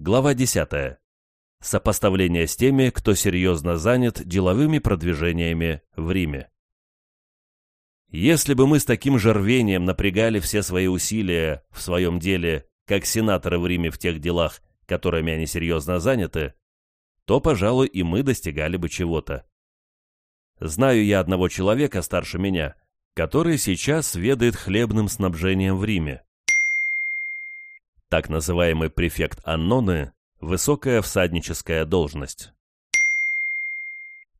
Глава 10. Сопоставление с теми, кто серьезно занят деловыми продвижениями в Риме. Если бы мы с таким же рвением напрягали все свои усилия в своем деле, как сенаторы в Риме в тех делах, которыми они серьезно заняты, то, пожалуй, и мы достигали бы чего-то. Знаю я одного человека старше меня, который сейчас ведает хлебным снабжением в Риме. Так называемый префект Анноны – высокая всадническая должность.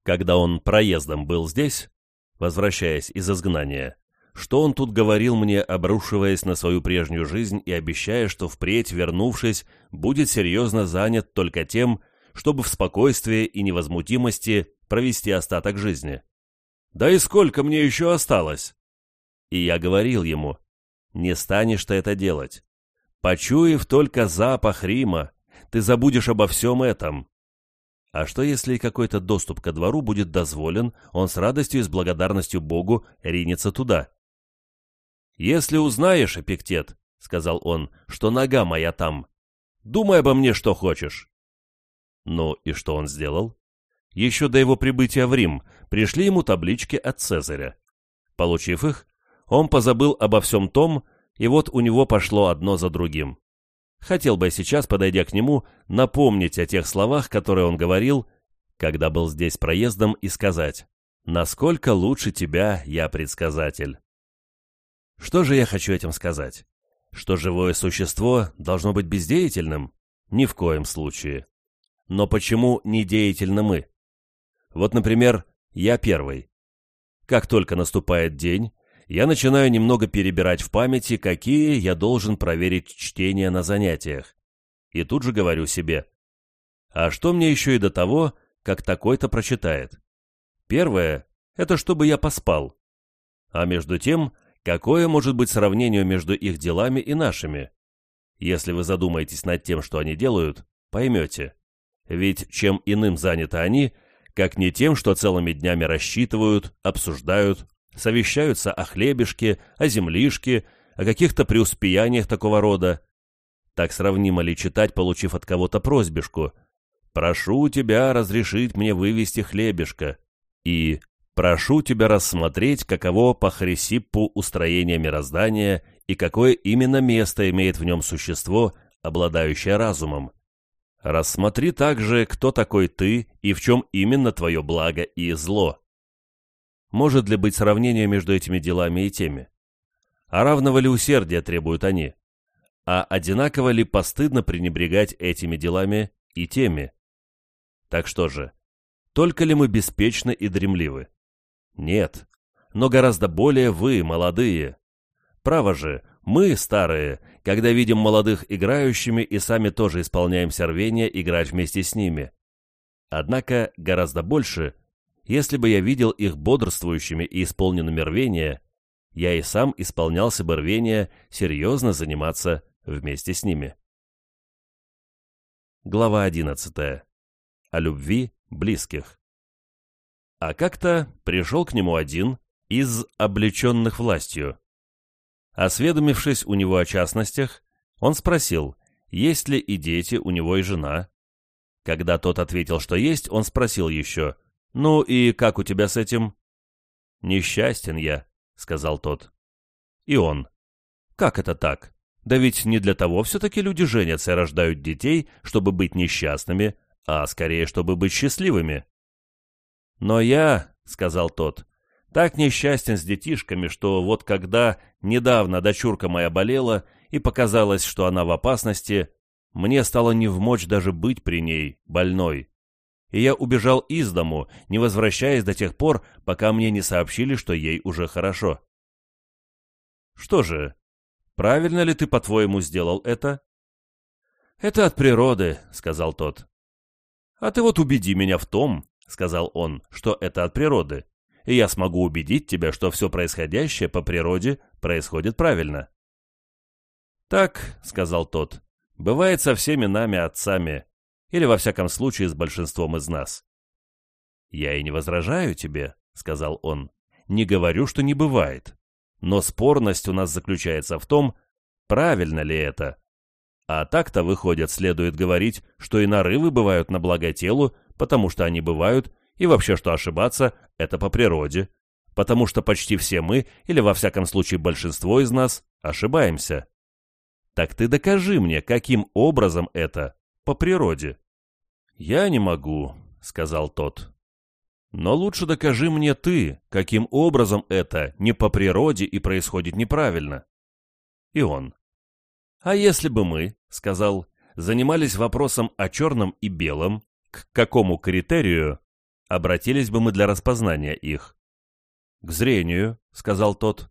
Когда он проездом был здесь, возвращаясь из изгнания, что он тут говорил мне, обрушиваясь на свою прежнюю жизнь и обещая, что впредь, вернувшись, будет серьезно занят только тем, чтобы в спокойствии и невозмутимости провести остаток жизни. «Да и сколько мне еще осталось?» И я говорил ему, «Не станешь ты это делать. Почуяв только запах Рима, ты забудешь обо всем этом. А что, если какой-то доступ ко двору будет дозволен, он с радостью и с благодарностью Богу ринется туда?» «Если узнаешь, Эпиктет, — сказал он, — что нога моя там, думай обо мне, что хочешь». Ну и что он сделал? Еще до его прибытия в Рим пришли ему таблички от Цезаря. Получив их, он позабыл обо всем том, и вот у него пошло одно за другим. Хотел бы сейчас, подойдя к нему, напомнить о тех словах, которые он говорил, когда был здесь проездом, и сказать «Насколько лучше тебя, я предсказатель». Что же я хочу этим сказать? Что живое существо должно быть бездеятельным? Ни в коем случае. Но почему не деятельны мы? Вот, например, я первый. Как только наступает день, я начинаю немного перебирать в памяти, какие я должен проверить чтения на занятиях. И тут же говорю себе, а что мне еще и до того, как такой-то прочитает? Первое – это чтобы я поспал. А между тем, какое может быть сравнение между их делами и нашими? Если вы задумаетесь над тем, что они делают, поймете. Ведь чем иным заняты они, как не тем, что целыми днями рассчитывают, обсуждают, совещаются о хлебешке, о землишке, о каких-то преуспеяниях такого рода. Так сравнимо ли читать, получив от кого-то просьбишку «Прошу тебя разрешить мне вывести хлебешко» и «Прошу тебя рассмотреть, каково по Хрисиппу устроение мироздания и какое именно место имеет в нем существо, обладающее разумом». Рассмотри также, кто такой ты и в чем именно твое благо и зло. Может ли быть сравнение между этими делами и теми? А равного ли усердия требуют они? А одинаково ли постыдно пренебрегать этими делами и теми? Так что же, только ли мы беспечны и дремливы? Нет, но гораздо более вы, молодые. Право же, мы, старые, когда видим молодых играющими и сами тоже исполняем рвения играть вместе с ними. Однако гораздо больше – если бы я видел их бодрствующими и исполненными рвения, я и сам исполнялся бы рвения серьезно заниматься вместе с ними. Глава 11. О любви близких. А как-то пришел к нему один из облеченных властью. Осведомившись у него о частностях, он спросил, есть ли и дети у него и жена. Когда тот ответил, что есть, он спросил еще – «Ну и как у тебя с этим?» «Несчастен я», — сказал тот. И он. «Как это так? Да ведь не для того все-таки люди женятся и рождают детей, чтобы быть несчастными, а скорее, чтобы быть счастливыми». «Но я», — сказал тот, — «так несчастен с детишками, что вот когда недавно дочурка моя болела и показалось, что она в опасности, мне стало невмочь даже быть при ней, больной и я убежал из дому, не возвращаясь до тех пор, пока мне не сообщили, что ей уже хорошо. Что же, правильно ли ты, по-твоему, сделал это? Это от природы, сказал тот. А ты вот убеди меня в том, сказал он, что это от природы, и я смогу убедить тебя, что все происходящее по природе происходит правильно. Так, сказал тот, бывает со всеми нами отцами, или, во всяком случае, с большинством из нас. «Я и не возражаю тебе», — сказал он, — «не говорю, что не бывает. Но спорность у нас заключается в том, правильно ли это. А так-то, выходит, следует говорить, что и нарывы бывают на благо телу, потому что они бывают, и вообще, что ошибаться – это по природе, потому что почти все мы, или во всяком случае большинство из нас, ошибаемся. Так ты докажи мне, каким образом это по природе. Я не могу, сказал тот. Но лучше докажи мне ты, каким образом это не по природе и происходит неправильно. И он. А если бы мы, сказал, занимались вопросом о черном и белом, к какому критерию обратились бы мы для распознания их? К зрению, сказал тот.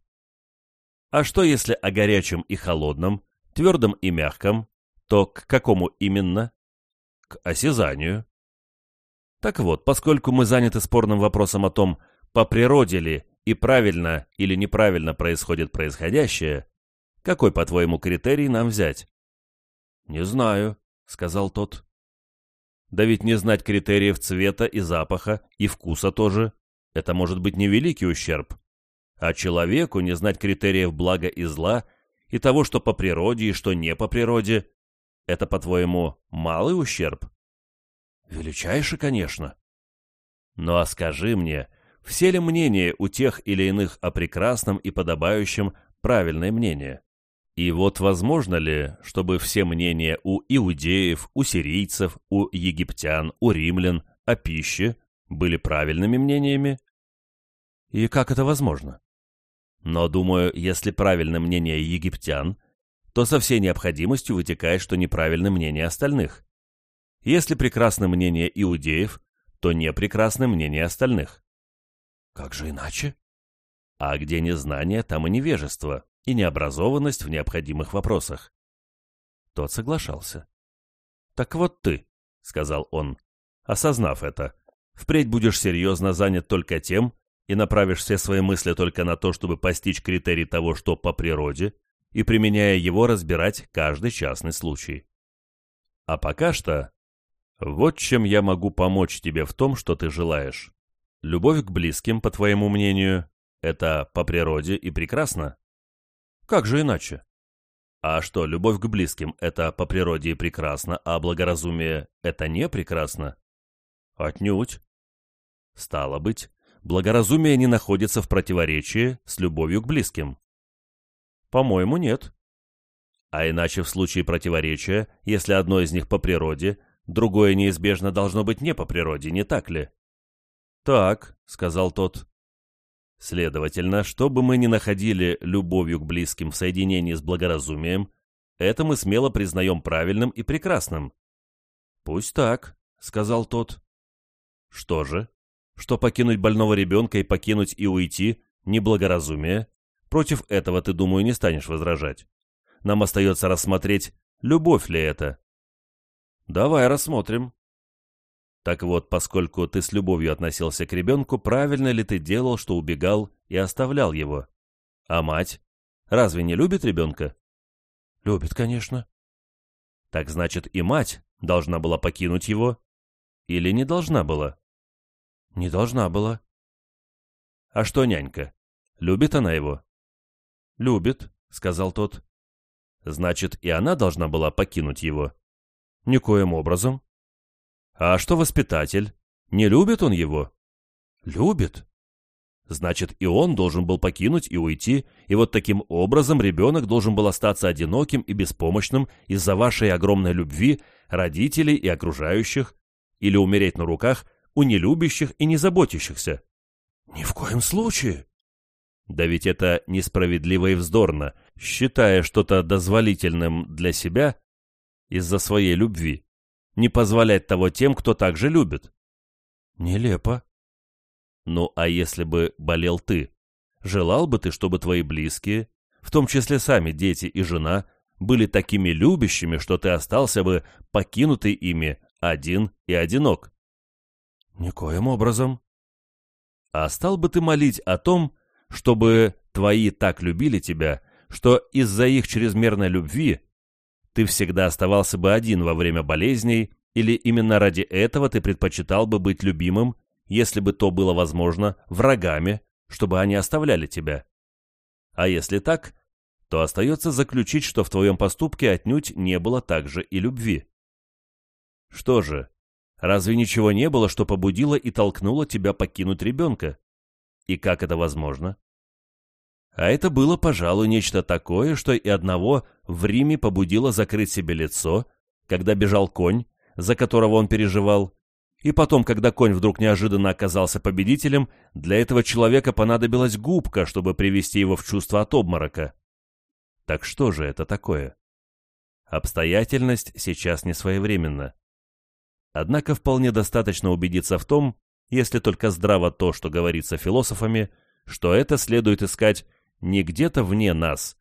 А что если о горячем и холодном, твердом и мягком, то к какому именно? К осязанию. Так вот, поскольку мы заняты спорным вопросом о том, по природе ли и правильно или неправильно происходит происходящее, какой, по-твоему, критерий нам взять? «Не знаю», — сказал тот. «Да ведь не знать критериев цвета и запаха, и вкуса тоже, это может быть невеликий ущерб. А человеку не знать критериев блага и зла, и того, что по природе и что не по природе, это, по-твоему, малый ущерб?» «Величайший, конечно». «Ну а скажи мне, все ли мнения у тех или иных о прекрасном и подобающем правильное мнение?» И вот возможно ли, чтобы все мнения у иудеев, у сирийцев, у египтян, у римлян о пище были правильными мнениями? И как это возможно? Но, думаю, если правильно мнение египтян, то со всей необходимостью вытекает, что неправильно мнение остальных. Если прекрасно мнение иудеев, то не прекрасно мнение остальных. Как же иначе? А где незнание, там и невежество, и необразованность в необходимых вопросах. Тот соглашался. «Так вот ты», — сказал он, осознав это, «впредь будешь серьезно занят только тем и направишь все свои мысли только на то, чтобы постичь критерий того, что по природе, и, применяя его, разбирать каждый частный случай. А пока что, вот чем я могу помочь тебе в том, что ты желаешь. Любовь к близким, по твоему мнению, это по природе и прекрасно. Как же иначе? А что, любовь к близким – это по природе и прекрасно, а благоразумие – это не прекрасно? Отнюдь. Стало быть, благоразумие не находится в противоречии с любовью к близким. По-моему, нет. А иначе в случае противоречия, если одно из них по природе, другое неизбежно должно быть не по природе, не так ли? Так, сказал тот. Следовательно, что бы мы ни находили любовью к близким в соединении с благоразумием, это мы смело признаем правильным и прекрасным. «Пусть так», — сказал тот. «Что же? Что покинуть больного ребенка и покинуть и уйти — неблагоразумие? Против этого, ты, думаю, не станешь возражать. Нам остается рассмотреть, любовь ли это». «Давай рассмотрим», так вот, поскольку ты с любовью относился к ребенку, правильно ли ты делал, что убегал и оставлял его? А мать? Разве не любит ребенка? Любит, конечно. Так значит, и мать должна была покинуть его? Или не должна была? Не должна была. А что нянька? Любит она его? Любит, сказал тот. Значит, и она должна была покинуть его? Никоим образом. А что воспитатель? Не любит он его? Любит. Значит, и он должен был покинуть и уйти, и вот таким образом ребенок должен был остаться одиноким и беспомощным из-за вашей огромной любви родителей и окружающих, или умереть на руках у нелюбящих и не заботящихся. Ни в коем случае. Да ведь это несправедливо и вздорно, считая что-то дозволительным для себя из-за своей любви не позволять того тем, кто так же любит. Нелепо. Ну, а если бы болел ты? Желал бы ты, чтобы твои близкие, в том числе сами дети и жена, были такими любящими, что ты остался бы покинутый ими один и одинок? Никоим образом. А стал бы ты молить о том, чтобы твои так любили тебя, что из-за их чрезмерной любви ты всегда оставался бы один во время болезней, или именно ради этого ты предпочитал бы быть любимым, если бы то было возможно, врагами, чтобы они оставляли тебя? А если так, то остается заключить, что в твоем поступке отнюдь не было также и любви. Что же, разве ничего не было, что побудило и толкнуло тебя покинуть ребенка? И как это возможно? А это было, пожалуй, нечто такое, что и одного в Риме побудило закрыть себе лицо, когда бежал конь, за которого он переживал, и потом, когда конь вдруг неожиданно оказался победителем, для этого человека понадобилась губка, чтобы привести его в чувство от обморока. Так что же это такое? Обстоятельность сейчас не своевременна. Однако вполне достаточно убедиться в том, если только здраво то, что говорится философами, что это следует искать не где-то вне нас,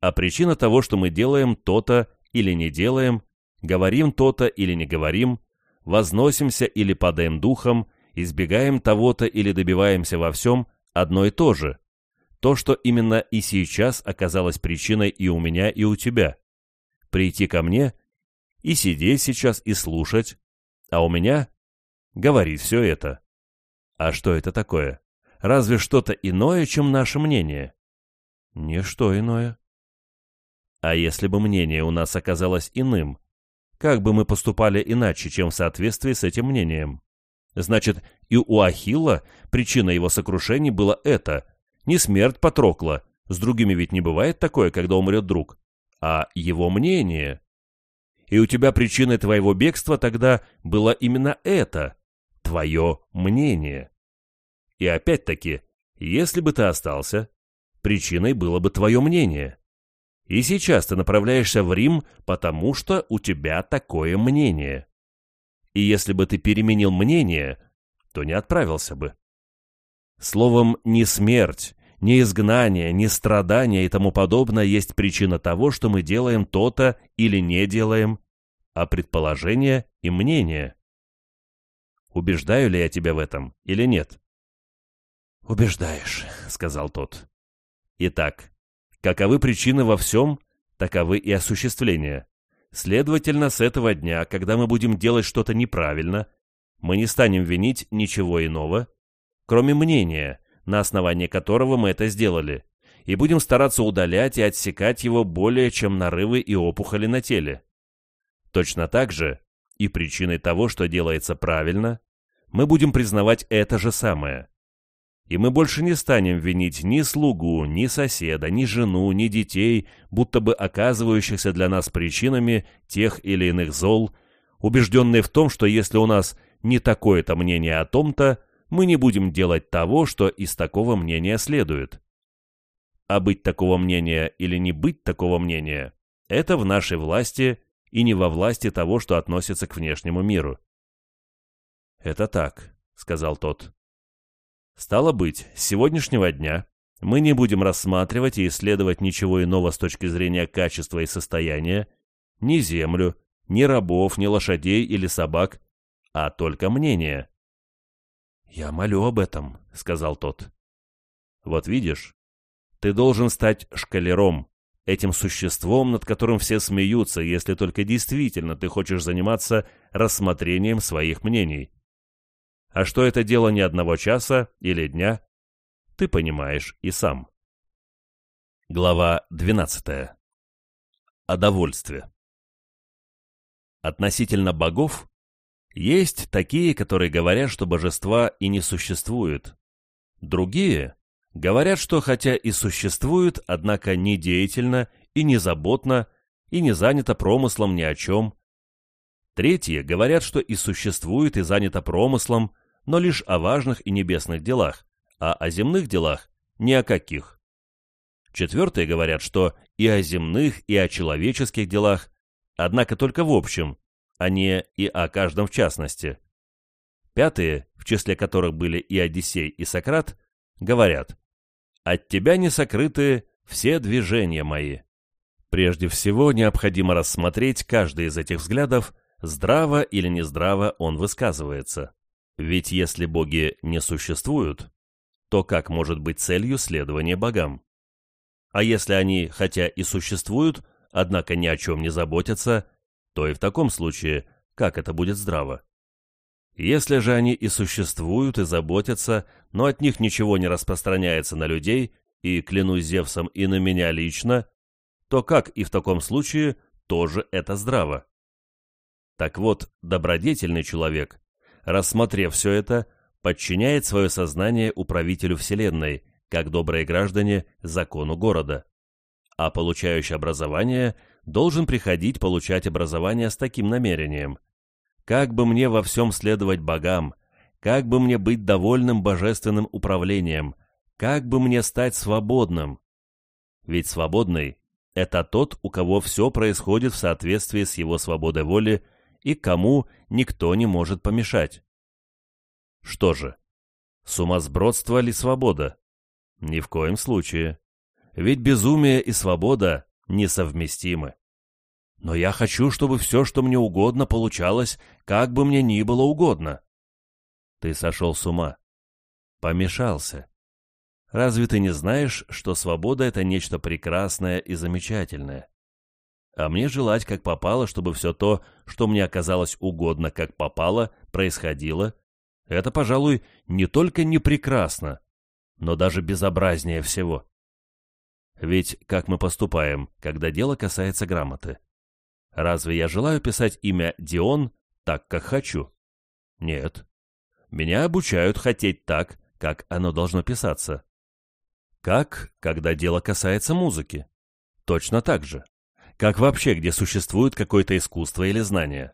а причина того, что мы делаем то-то или не делаем, говорим то-то или не говорим, возносимся или падаем духом, избегаем того-то или добиваемся во всем, одно и то же. То, что именно и сейчас оказалось причиной и у меня, и у тебя. Прийти ко мне и сидеть сейчас и слушать, а у меня говорить все это. А что это такое? Разве что-то иное, чем наше мнение? Ничто иное. А если бы мнение у нас оказалось иным, как бы мы поступали иначе, чем в соответствии с этим мнением? Значит, и у Ахилла причина его сокрушений была это, не смерть Патрокла, с другими ведь не бывает такое, когда умрет друг, а его мнение. И у тебя причиной твоего бегства тогда было именно это, твое мнение. И опять-таки, если бы ты остался, причиной было бы твое мнение. И сейчас ты направляешься в Рим, потому что у тебя такое мнение. И если бы ты переменил мнение, то не отправился бы. Словом, ни смерть, ни изгнание, ни страдания и тому подобное есть причина того, что мы делаем то-то или не делаем, а предположение и мнение. Убеждаю ли я тебя в этом или нет? «Убеждаешь», — сказал тот. «Итак, каковы причины во всем, таковы и осуществления. Следовательно, с этого дня, когда мы будем делать что-то неправильно, мы не станем винить ничего иного, кроме мнения, на основании которого мы это сделали, и будем стараться удалять и отсекать его более чем нарывы и опухоли на теле. Точно так же и причиной того, что делается правильно, мы будем признавать это же самое. И мы больше не станем винить ни слугу, ни соседа, ни жену, ни детей, будто бы оказывающихся для нас причинами тех или иных зол, убежденные в том, что если у нас не такое-то мнение о том-то, мы не будем делать того, что из такого мнения следует. А быть такого мнения или не быть такого мнения – это в нашей власти и не во власти того, что относится к внешнему миру. «Это так», — сказал тот. «Стало быть, с сегодняшнего дня мы не будем рассматривать и исследовать ничего иного с точки зрения качества и состояния, ни землю, ни рабов, ни лошадей или собак, а только мнение. «Я молю об этом», — сказал тот. «Вот видишь, ты должен стать шкалером, этим существом, над которым все смеются, если только действительно ты хочешь заниматься рассмотрением своих мнений. А что это дело не одного часа или дня, ты понимаешь и сам». Глава 12. О довольстве. Относительно богов есть такие, которые говорят, что божества и не существуют. Другие говорят, что хотя и существуют, однако не деятельно и не заботно, и не занято промыслом ни о чем. Третьи говорят, что и существует, и занято промыслом, но лишь о важных и небесных делах, а о земных делах ни о каких. Четвертые говорят, что и о земных, и о человеческих делах, однако только в общем, а не и о каждом в частности. Пятые, в числе которых были и Одиссей, и Сократ, говорят «От тебя не сокрыты все движения мои». Прежде всего, необходимо рассмотреть каждый из этих взглядов, здраво или нездраво он высказывается. Ведь если боги не существуют, то как может быть целью следования богам? А если они, хотя и существуют, однако ни о чем не заботятся, то и в таком случае, как это будет здраво? Если же они и существуют, и заботятся, но от них ничего не распространяется на людей, и, клянусь Зевсом, и на меня лично, то как и в таком случае тоже это здраво? Так вот, добродетельный человек, рассмотрев все это, подчиняет свое сознание управителю Вселенной, как добрые граждане закону города. А получающий образование должен приходить получать образование с таким намерением. Как бы мне во всем следовать богам, как бы мне быть довольным божественным управлением, как бы мне стать свободным. Ведь свободный – это тот, у кого все происходит в соответствии с его свободой воли и кому никто не может помешать. Что же, сумасбродство ли свобода? Ни в коем случае. Ведь безумие и свобода несовместимы. Но я хочу, чтобы все, что мне угодно, получалось, как бы мне ни было угодно. Ты сошел с ума. Помешался. Разве ты не знаешь, что свобода — это нечто прекрасное и замечательное? А мне желать, как попало, чтобы все то, что мне оказалось угодно, как попало, происходило, это, пожалуй, не только не прекрасно, но даже безобразнее всего. Ведь как мы поступаем, когда дело касается грамоты? Разве я желаю писать имя Дион так, как хочу? Нет. Меня обучают хотеть так, как оно должно писаться. Как, когда дело касается музыки? Точно так же. Как вообще, где существует какое-то искусство или знание?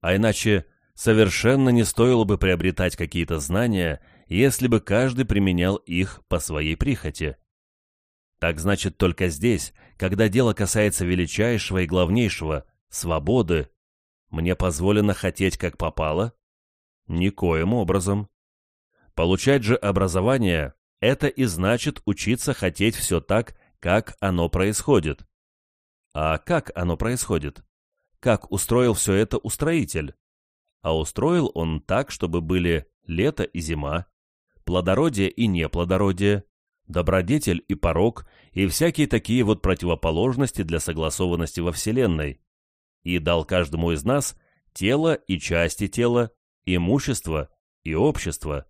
А иначе совершенно не стоило бы приобретать какие-то знания, если бы каждый применял их по своей прихоти. Так значит, только здесь, когда дело касается величайшего и главнейшего – свободы, мне позволено хотеть как попало? Никоим образом. Получать же образование – это и значит учиться хотеть все так, как оно происходит. А как оно происходит? Как устроил все это устроитель? А устроил он так, чтобы были лето и зима, плодородие и неплодородие, добродетель и порок и всякие такие вот противоположности для согласованности во Вселенной, и дал каждому из нас тело и части тела, имущество и общество.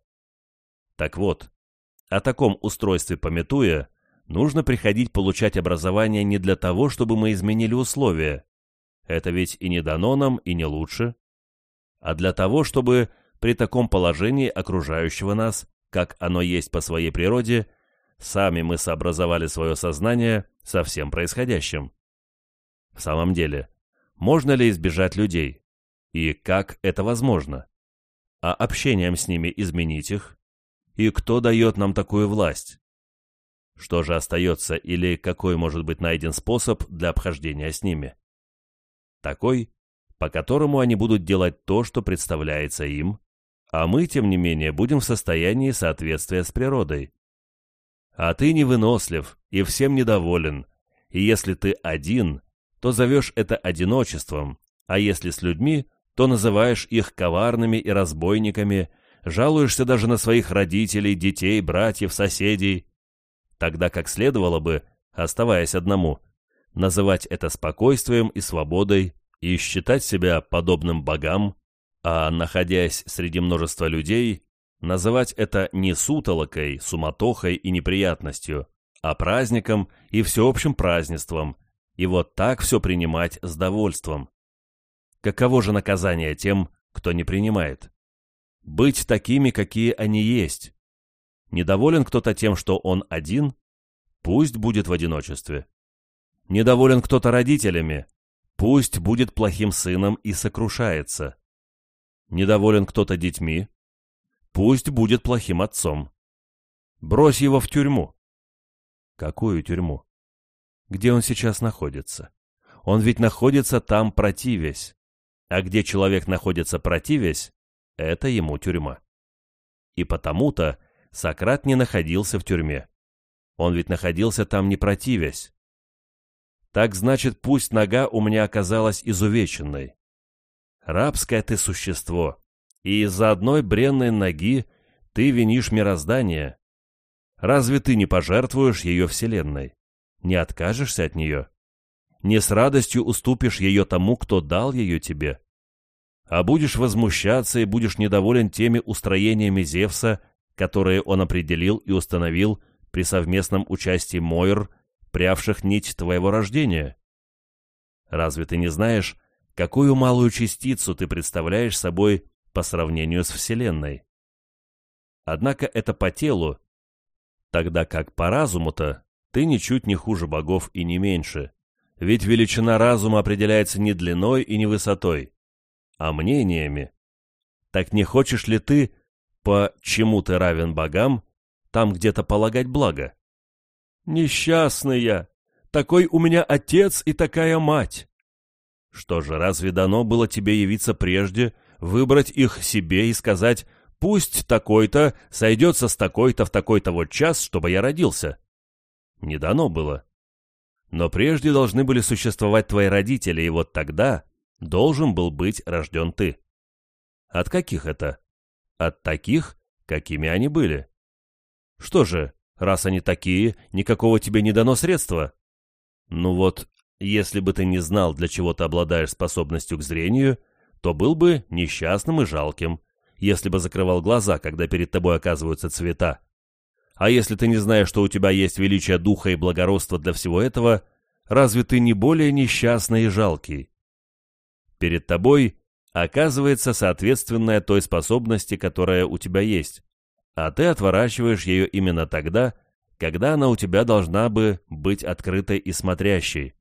Так вот, о таком устройстве пометуя, нужно приходить получать образование не для того, чтобы мы изменили условия, это ведь и не дано нам, и не лучше, а для того, чтобы при таком положении окружающего нас, как оно есть по своей природе, Сами мы сообразовали свое сознание со всем происходящим. В самом деле, можно ли избежать людей? И как это возможно? А общением с ними изменить их? И кто дает нам такую власть? Что же остается или какой может быть найден способ для обхождения с ними? Такой, по которому они будут делать то, что представляется им, а мы, тем не менее, будем в состоянии соответствия с природой. А ты невынослив и всем недоволен, и если ты один, то зовешь это одиночеством, а если с людьми, то называешь их коварными и разбойниками, жалуешься даже на своих родителей, детей, братьев, соседей, тогда как следовало бы, оставаясь одному, называть это спокойствием и свободой и считать себя подобным богам, а, находясь среди множества людей, называть это не сутолокой, суматохой и неприятностью, а праздником и всеобщим празднеством, и вот так все принимать с довольством. Каково же наказание тем, кто не принимает? Быть такими, какие они есть. Недоволен кто-то тем, что он один? Пусть будет в одиночестве. Недоволен кто-то родителями? Пусть будет плохим сыном и сокрушается. Недоволен кто-то детьми? Пусть будет плохим отцом. Брось его в тюрьму. Какую тюрьму? Где он сейчас находится? Он ведь находится там противясь. А где человек находится противясь, это ему тюрьма. И потому-то Сократ не находился в тюрьме. Он ведь находился там не противясь. Так значит, пусть нога у меня оказалась изувеченной. Рабское ты существо, и из-за одной бренной ноги ты винишь мироздание. Разве ты не пожертвуешь ее вселенной? Не откажешься от нее? Не с радостью уступишь ее тому, кто дал ее тебе? А будешь возмущаться и будешь недоволен теми устроениями Зевса, которые он определил и установил при совместном участии Мойр, прявших нить твоего рождения. Разве ты не знаешь, какую малую частицу ты представляешь собой по сравнению с Вселенной? Однако это по телу, тогда как по разуму-то ты ничуть не хуже богов и не меньше, ведь величина разума определяется не длиной и не высотой, а мнениями. Так не хочешь ли ты, по чему ты равен богам, там где-то полагать благо? Несчастный я! Такой у меня отец и такая мать! Что же, разве дано было тебе явиться прежде, выбрать их себе и сказать «пусть такой-то сойдется с такой-то в такой-то вот час, чтобы я родился»? Не дано было. Но прежде должны были существовать твои родители, и вот тогда должен был быть рожден ты. От каких это? От таких, какими они были. Что же, раз они такие, никакого тебе не дано средства? Ну вот, если бы ты не знал, для чего ты обладаешь способностью к зрению, то был бы несчастным и жалким, если бы закрывал глаза, когда перед тобой оказываются цвета. А если ты не знаешь, что у тебя есть величие духа и благородство для всего этого, разве ты не более несчастный и жалкий? Перед тобой оказывается соответственная той способности, которая у тебя есть, а ты отворачиваешь ее именно тогда, когда она у тебя должна бы быть открытой и смотрящей.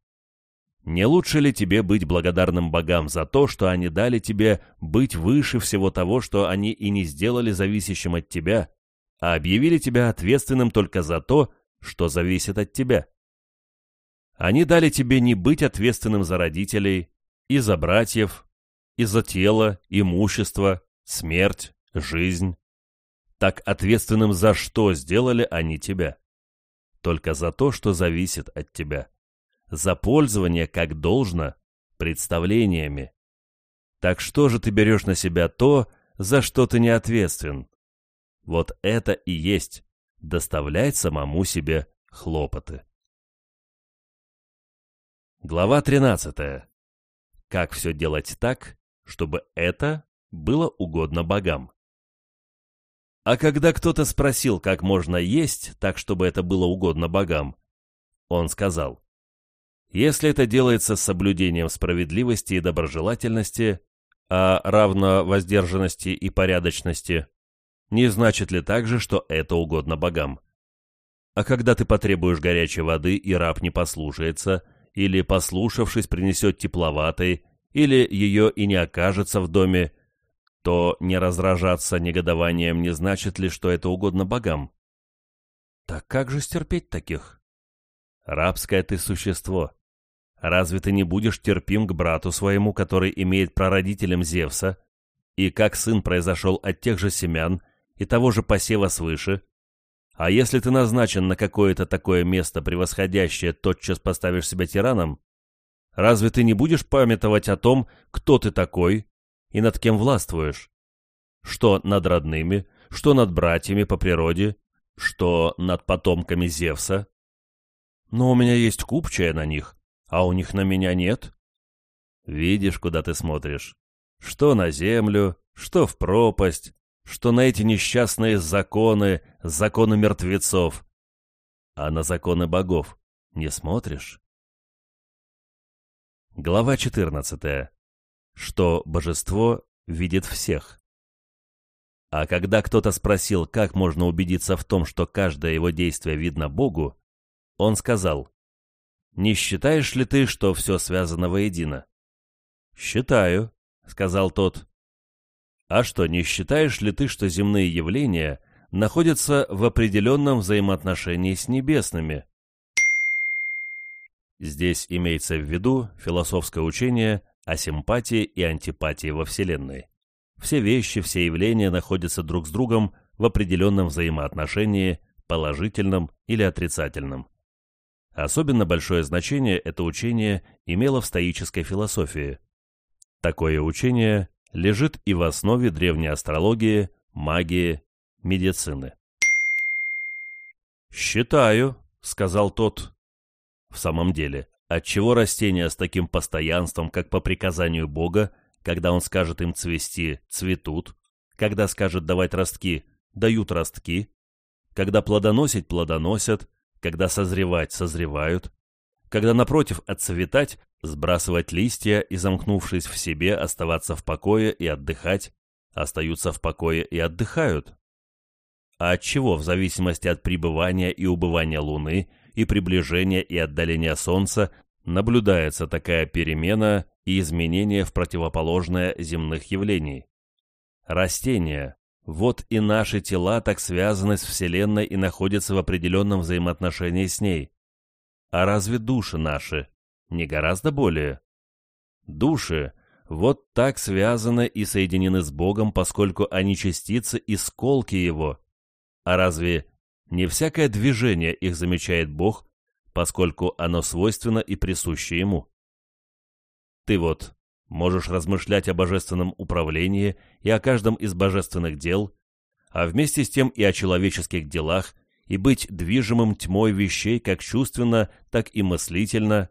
Не лучше ли тебе быть благодарным богам за то, что они дали тебе быть выше всего того, что они и не сделали зависящим от тебя, а объявили тебя ответственным только за то, что зависит от тебя? Они дали тебе не быть ответственным за родителей, и за братьев, и за тело, имущество, смерть, жизнь. Так ответственным за что сделали они тебя? Только за то, что зависит от тебя за пользование как должно представлениями. Так что же ты берешь на себя то, за что ты не ответственен? Вот это и есть доставлять самому себе хлопоты. Глава 13. Как все делать так, чтобы это было угодно богам? А когда кто-то спросил, как можно есть так, чтобы это было угодно богам, он сказал, если это делается с соблюдением справедливости и доброжелательности, а равно воздержанности и порядочности, не значит ли также, что это угодно богам? А когда ты потребуешь горячей воды, и раб не послушается, или, послушавшись, принесет тепловатой, или ее и не окажется в доме, то не разражаться негодованием не значит ли, что это угодно богам? Так как же стерпеть таких? Рабское ты существо, Разве ты не будешь терпим к брату своему, который имеет прародителем Зевса, и как сын произошел от тех же семян и того же посева свыше? А если ты назначен на какое-то такое место, превосходящее, тотчас поставишь себя тираном? Разве ты не будешь памятовать о том, кто ты такой и над кем властвуешь? Что над родными, что над братьями по природе, что над потомками Зевса? Но у меня есть купчая на них, а у них на меня нет? Видишь, куда ты смотришь. Что на землю, что в пропасть, что на эти несчастные законы, законы мертвецов. А на законы богов не смотришь? Глава 14. Что божество видит всех. А когда кто-то спросил, как можно убедиться в том, что каждое его действие видно Богу, он сказал, не считаешь ли ты, что все связано воедино? Считаю, сказал тот. А что, не считаешь ли ты, что земные явления находятся в определенном взаимоотношении с небесными? Здесь имеется в виду философское учение о симпатии и антипатии во Вселенной. Все вещи, все явления находятся друг с другом в определенном взаимоотношении, положительном или отрицательном. Особенно большое значение это учение имело в стоической философии. Такое учение лежит и в основе древней астрологии, магии, медицины. «Считаю», — сказал тот. В самом деле, отчего растения с таким постоянством, как по приказанию Бога, когда он скажет им цвести, цветут, когда скажет давать ростки, дают ростки, когда плодоносить, плодоносят, когда созревать созревают, когда, напротив, отцветать, сбрасывать листья и, замкнувшись в себе, оставаться в покое и отдыхать, остаются в покое и отдыхают. А от чего, в зависимости от пребывания и убывания Луны и приближения и отдаления Солнца, наблюдается такая перемена и изменение в противоположное земных явлений? Растения, вот и наши тела так связаны с Вселенной и находятся в определенном взаимоотношении с ней. А разве души наши не гораздо более? Души вот так связаны и соединены с Богом, поскольку они частицы и сколки Его. А разве не всякое движение их замечает Бог, поскольку оно свойственно и присуще Ему? Ты вот можешь размышлять о божественном управлении и о каждом из божественных дел, а вместе с тем и о человеческих делах, и быть движимым тьмой вещей как чувственно, так и мыслительно,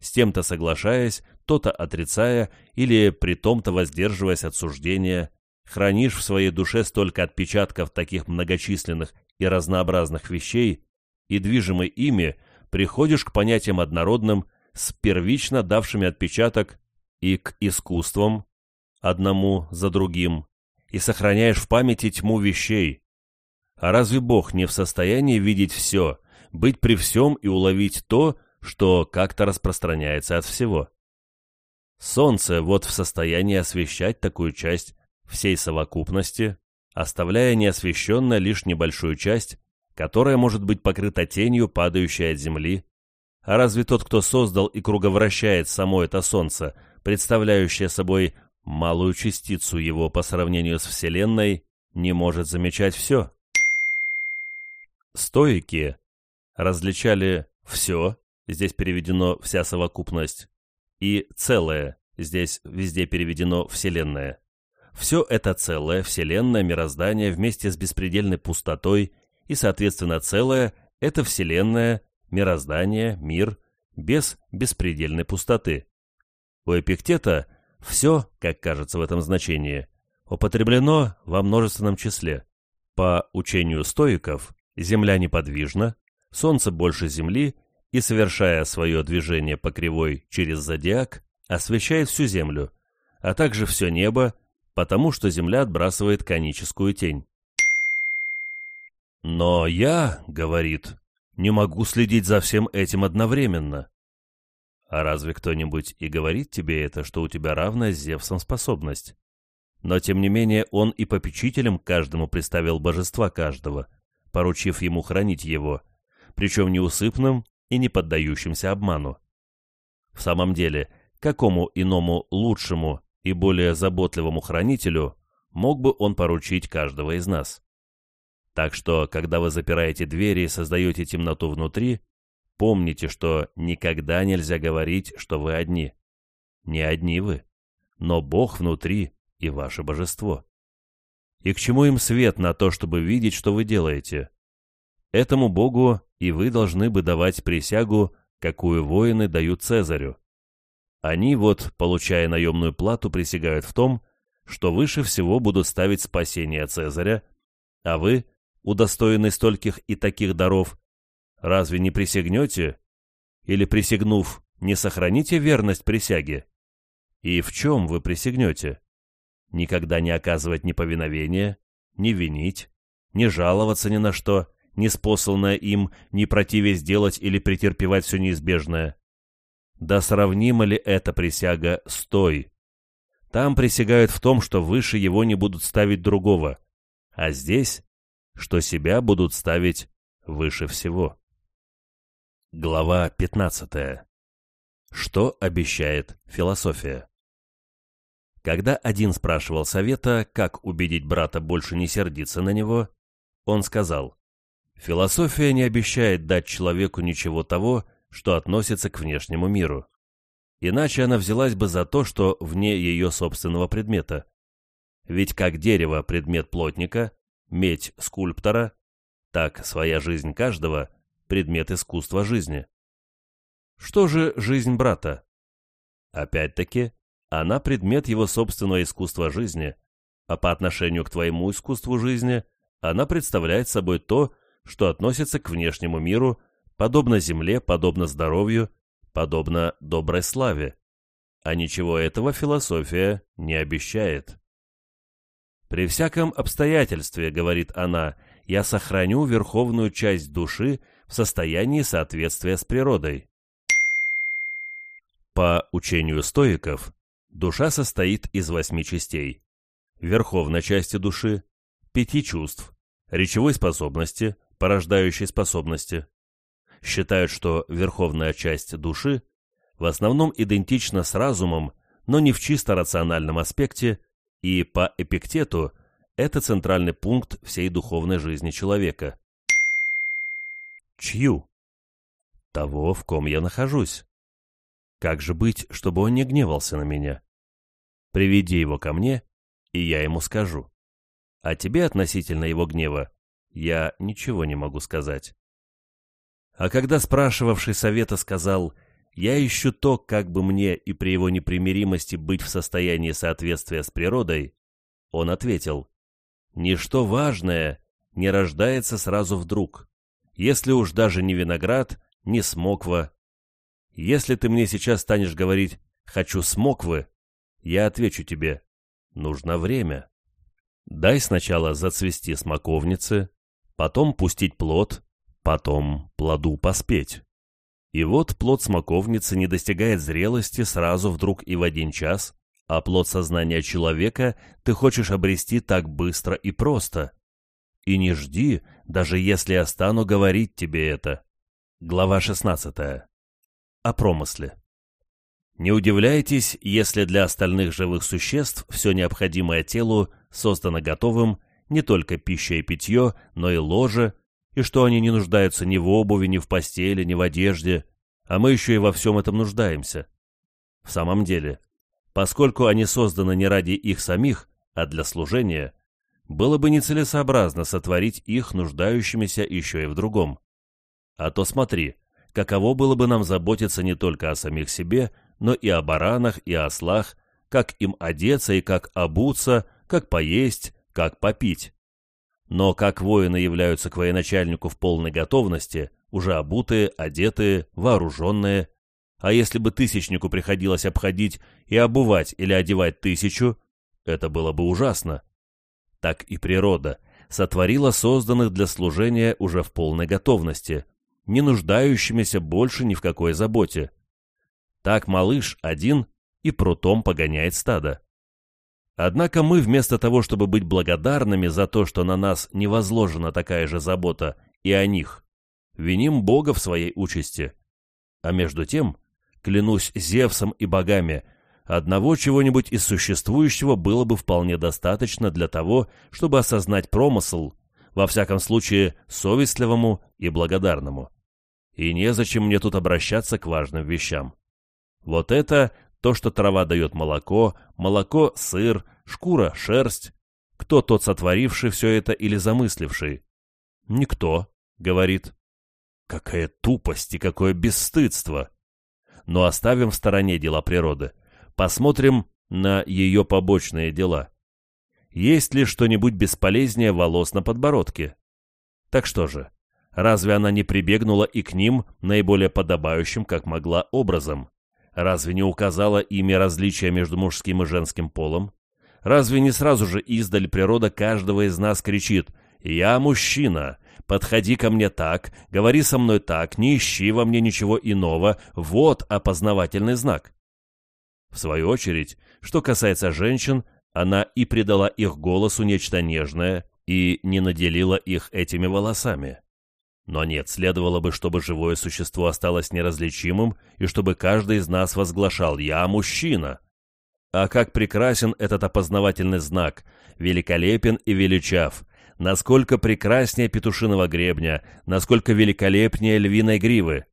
с тем-то соглашаясь, то-то отрицая или при том-то воздерживаясь от суждения, хранишь в своей душе столько отпечатков таких многочисленных и разнообразных вещей, и, движимый ими, приходишь к понятиям однородным, с первично давшими отпечаток и к искусствам, одному за другим, и сохраняешь в памяти тьму вещей. А разве Бог не в состоянии видеть все, быть при всем и уловить то, что как-то распространяется от всего? Солнце вот в состоянии освещать такую часть всей совокупности, оставляя неосвещенной лишь небольшую часть, которая может быть покрыта тенью, падающей от земли. А разве тот, кто создал и круговращает само это солнце, представляющее собой малую частицу его по сравнению с Вселенной, не может замечать все? Стоики различали «все», здесь переведено «вся совокупность», и «целое», здесь везде переведено «вселенная». Все это целое, вселенная, мироздание вместе с беспредельной пустотой и, соответственно, целое – это вселенная, мироздание, мир, без беспредельной пустоты. У Эпиктета все, как кажется в этом значении, употреблено во множественном числе. По учению стоиков, Земля неподвижна, Солнце больше Земли и, совершая свое движение по кривой через зодиак, освещает всю Землю, а также все небо потому что Земля отбрасывает коническую тень. «Но я, — говорит, — не могу следить за всем этим одновременно». А разве кто-нибудь и говорит тебе это, что у тебя равная с Зевсом способность? Но, тем не менее, он и попечителем каждому представил божества каждого, поручив ему хранить его, причем неусыпным и не поддающимся обману. В самом деле, какому иному лучшему и более заботливому хранителю мог бы он поручить каждого из нас. Так что, когда вы запираете двери и создаете темноту внутри, помните, что никогда нельзя говорить, что вы одни. Не одни вы, но Бог внутри и ваше божество. И к чему им свет на то, чтобы видеть, что вы делаете? Этому Богу и вы должны бы давать присягу, какую воины дают Цезарю. Они вот, получая наемную плату, присягают в том, что выше всего будут ставить спасение Цезаря, а вы, удостоенный стольких и таких даров, разве не присягнете? Или, присягнув, не сохраните верность присяге? И в чем вы присягнете? Никогда не оказывать неповиновения, не винить, не жаловаться ни на что, не спосланное им, не противясь делать или претерпевать все неизбежное, да сравнима ли эта присяга с той? Там присягают в том, что выше его не будут ставить другого, а здесь, что себя будут ставить выше всего. Глава 15. Что обещает философия? Когда один спрашивал совета, как убедить брата больше не сердиться на него, он сказал, «Философия не обещает дать человеку ничего того, что относится к внешнему миру. Иначе она взялась бы за то, что вне ее собственного предмета. Ведь как дерево – предмет плотника, медь – скульптора, так своя жизнь каждого – предмет искусства жизни. Что же жизнь брата? Опять-таки, она предмет его собственного искусства жизни, а по отношению к твоему искусству жизни она представляет собой то, что относится к внешнему миру подобно земле, подобно здоровью, подобно доброй славе. А ничего этого философия не обещает. «При всяком обстоятельстве, — говорит она, — я сохраню верховную часть души в состоянии соответствия с природой. По учению стоиков, душа состоит из восьми частей. Верховной части души, пяти чувств, речевой способности, порождающей способности. Считают, что верховная часть души в основном идентична с разумом, но не в чисто рациональном аспекте, и по эпиктету это центральный пункт всей духовной жизни человека. Чью? Того, в ком я нахожусь. Как же быть, чтобы он не гневался на меня? Приведи его ко мне, и я ему скажу. А тебе относительно его гнева я ничего не могу сказать. А когда спрашивавший совета сказал «Я ищу то, как бы мне и при его непримиримости быть в состоянии соответствия с природой», он ответил «Ничто важное не рождается сразу вдруг, если уж даже не виноград, не смоква, если ты мне сейчас станешь говорить «хочу смоквы», я отвечу тебе «нужно время». Дай сначала зацвести смоковницы, потом пустить плод, потом плоду поспеть. И вот плод смоковницы не достигает зрелости сразу вдруг и в один час, а плод сознания человека ты хочешь обрести так быстро и просто. И не жди, даже если я стану говорить тебе это. Глава шестнадцатая о промысле. Не удивляйтесь, если для остальных живых существ все необходимое телу создано готовым, не только пища и питье, но и ложе, и что они не нуждаются ни в обуви, ни в постели, ни в одежде, а мы еще и во всем этом нуждаемся. В самом деле, поскольку они созданы не ради их самих, а для служения, было бы нецелесообразно сотворить их нуждающимися еще и в другом. А то смотри, каково было бы нам заботиться не только о самих себе, но и о баранах и ослах, как им одеться и как обуться, как поесть, как попить. Но как воины являются к военачальнику в полной готовности, уже обутые, одетые, вооруженные, а если бы тысячнику приходилось обходить и обувать или одевать тысячу, это было бы ужасно. Так и природа сотворила созданных для служения уже в полной готовности – не нуждающимися больше ни в какой заботе. Так малыш один и прутом погоняет стадо. Однако мы вместо того, чтобы быть благодарными за то, что на нас не возложена такая же забота и о них, виним Бога в своей участи. А между тем, клянусь Зевсом и богами, одного чего-нибудь из существующего было бы вполне достаточно для того, чтобы осознать промысл, во всяком случае совестливому и благодарному и незачем мне тут обращаться к важным вещам. Вот это то, что трава дает молоко, молоко — сыр, шкура — шерсть. Кто тот сотворивший все это или замысливший? Никто, — говорит. Какая тупость и какое бесстыдство! Но оставим в стороне дела природы. Посмотрим на ее побочные дела. Есть ли что-нибудь бесполезнее волос на подбородке? Так что же, Разве она не прибегнула и к ним наиболее подобающим, как могла, образом? Разве не указала ими различия между мужским и женским полом? Разве не сразу же издаль природа каждого из нас кричит «Я мужчина, подходи ко мне так, говори со мной так, не ищи во мне ничего иного, вот опознавательный знак». В свою очередь, что касается женщин, она и придала их голосу нечто нежное и не наделила их этими волосами. Но нет, следовало бы, чтобы живое существо осталось неразличимым, и чтобы каждый из нас возглашал «Я мужчина». А как прекрасен этот опознавательный знак, великолепен и величав, насколько прекраснее петушиного гребня, насколько великолепнее львиной гривы.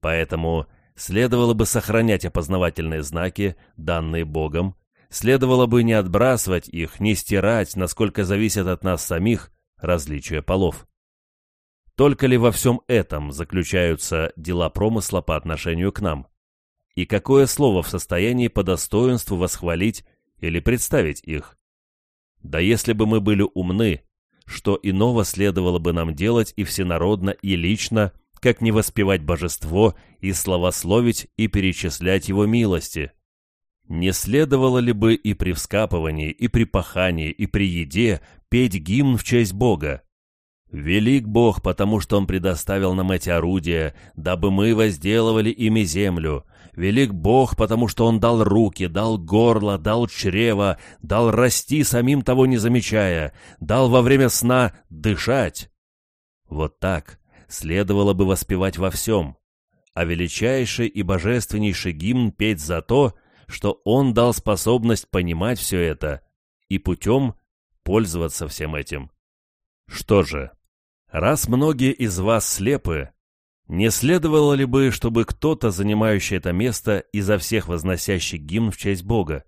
Поэтому следовало бы сохранять опознавательные знаки, данные Богом, следовало бы не отбрасывать их, не стирать, насколько зависят от нас самих различия полов. Только ли во всем этом заключаются дела промысла по отношению к нам? И какое слово в состоянии по достоинству восхвалить или представить их? Да если бы мы были умны, что иного следовало бы нам делать и всенародно, и лично, как не воспевать божество и славословить и перечислять его милости? Не следовало ли бы и при вскапывании, и при пахании, и при еде петь гимн в честь Бога? Велик Бог, потому что Он предоставил нам эти орудия, дабы мы возделывали ими землю. Велик Бог, потому что Он дал руки, дал горло, дал чрево, дал расти, самим того не замечая, дал во время сна дышать. Вот так следовало бы воспевать во всем, а величайший и божественнейший гимн петь за то, что Он дал способность понимать все это и путем пользоваться всем этим. Что же, раз многие из вас слепы, не следовало ли бы, чтобы кто-то, занимающий это место, изо всех возносящий гимн в честь Бога?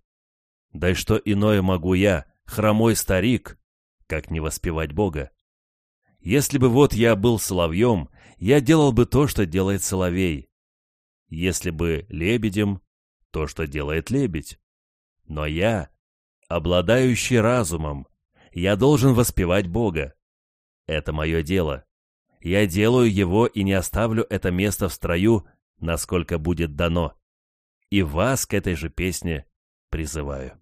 Да и что иное могу я, хромой старик, как не воспевать Бога? Если бы вот я был соловьем, я делал бы то, что делает соловей. Если бы лебедем, то, что делает лебедь. Но я, обладающий разумом, я должен воспевать Бога. Это мое дело. Я делаю его и не оставлю это место в строю, насколько будет дано. И вас к этой же песне призываю.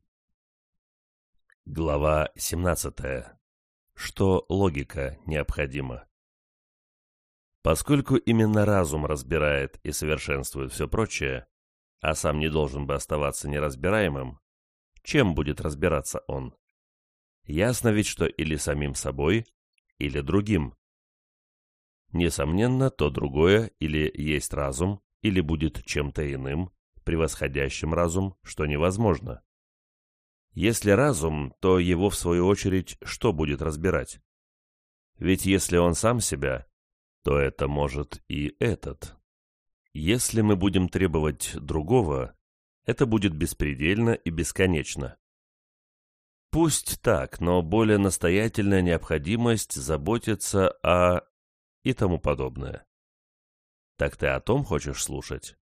Глава 17. Что логика необходима? Поскольку именно разум разбирает и совершенствует все прочее, а сам не должен бы оставаться неразбираемым, чем будет разбираться он? Ясно ведь, что или самим собой, или другим. Несомненно, то другое или есть разум, или будет чем-то иным, превосходящим разум, что невозможно. Если разум, то его, в свою очередь, что будет разбирать? Ведь если он сам себя, то это может и этот. Если мы будем требовать другого, это будет беспредельно и бесконечно. Пусть так, но более настоятельная необходимость заботиться о... и тому подобное. Так ты о том хочешь слушать?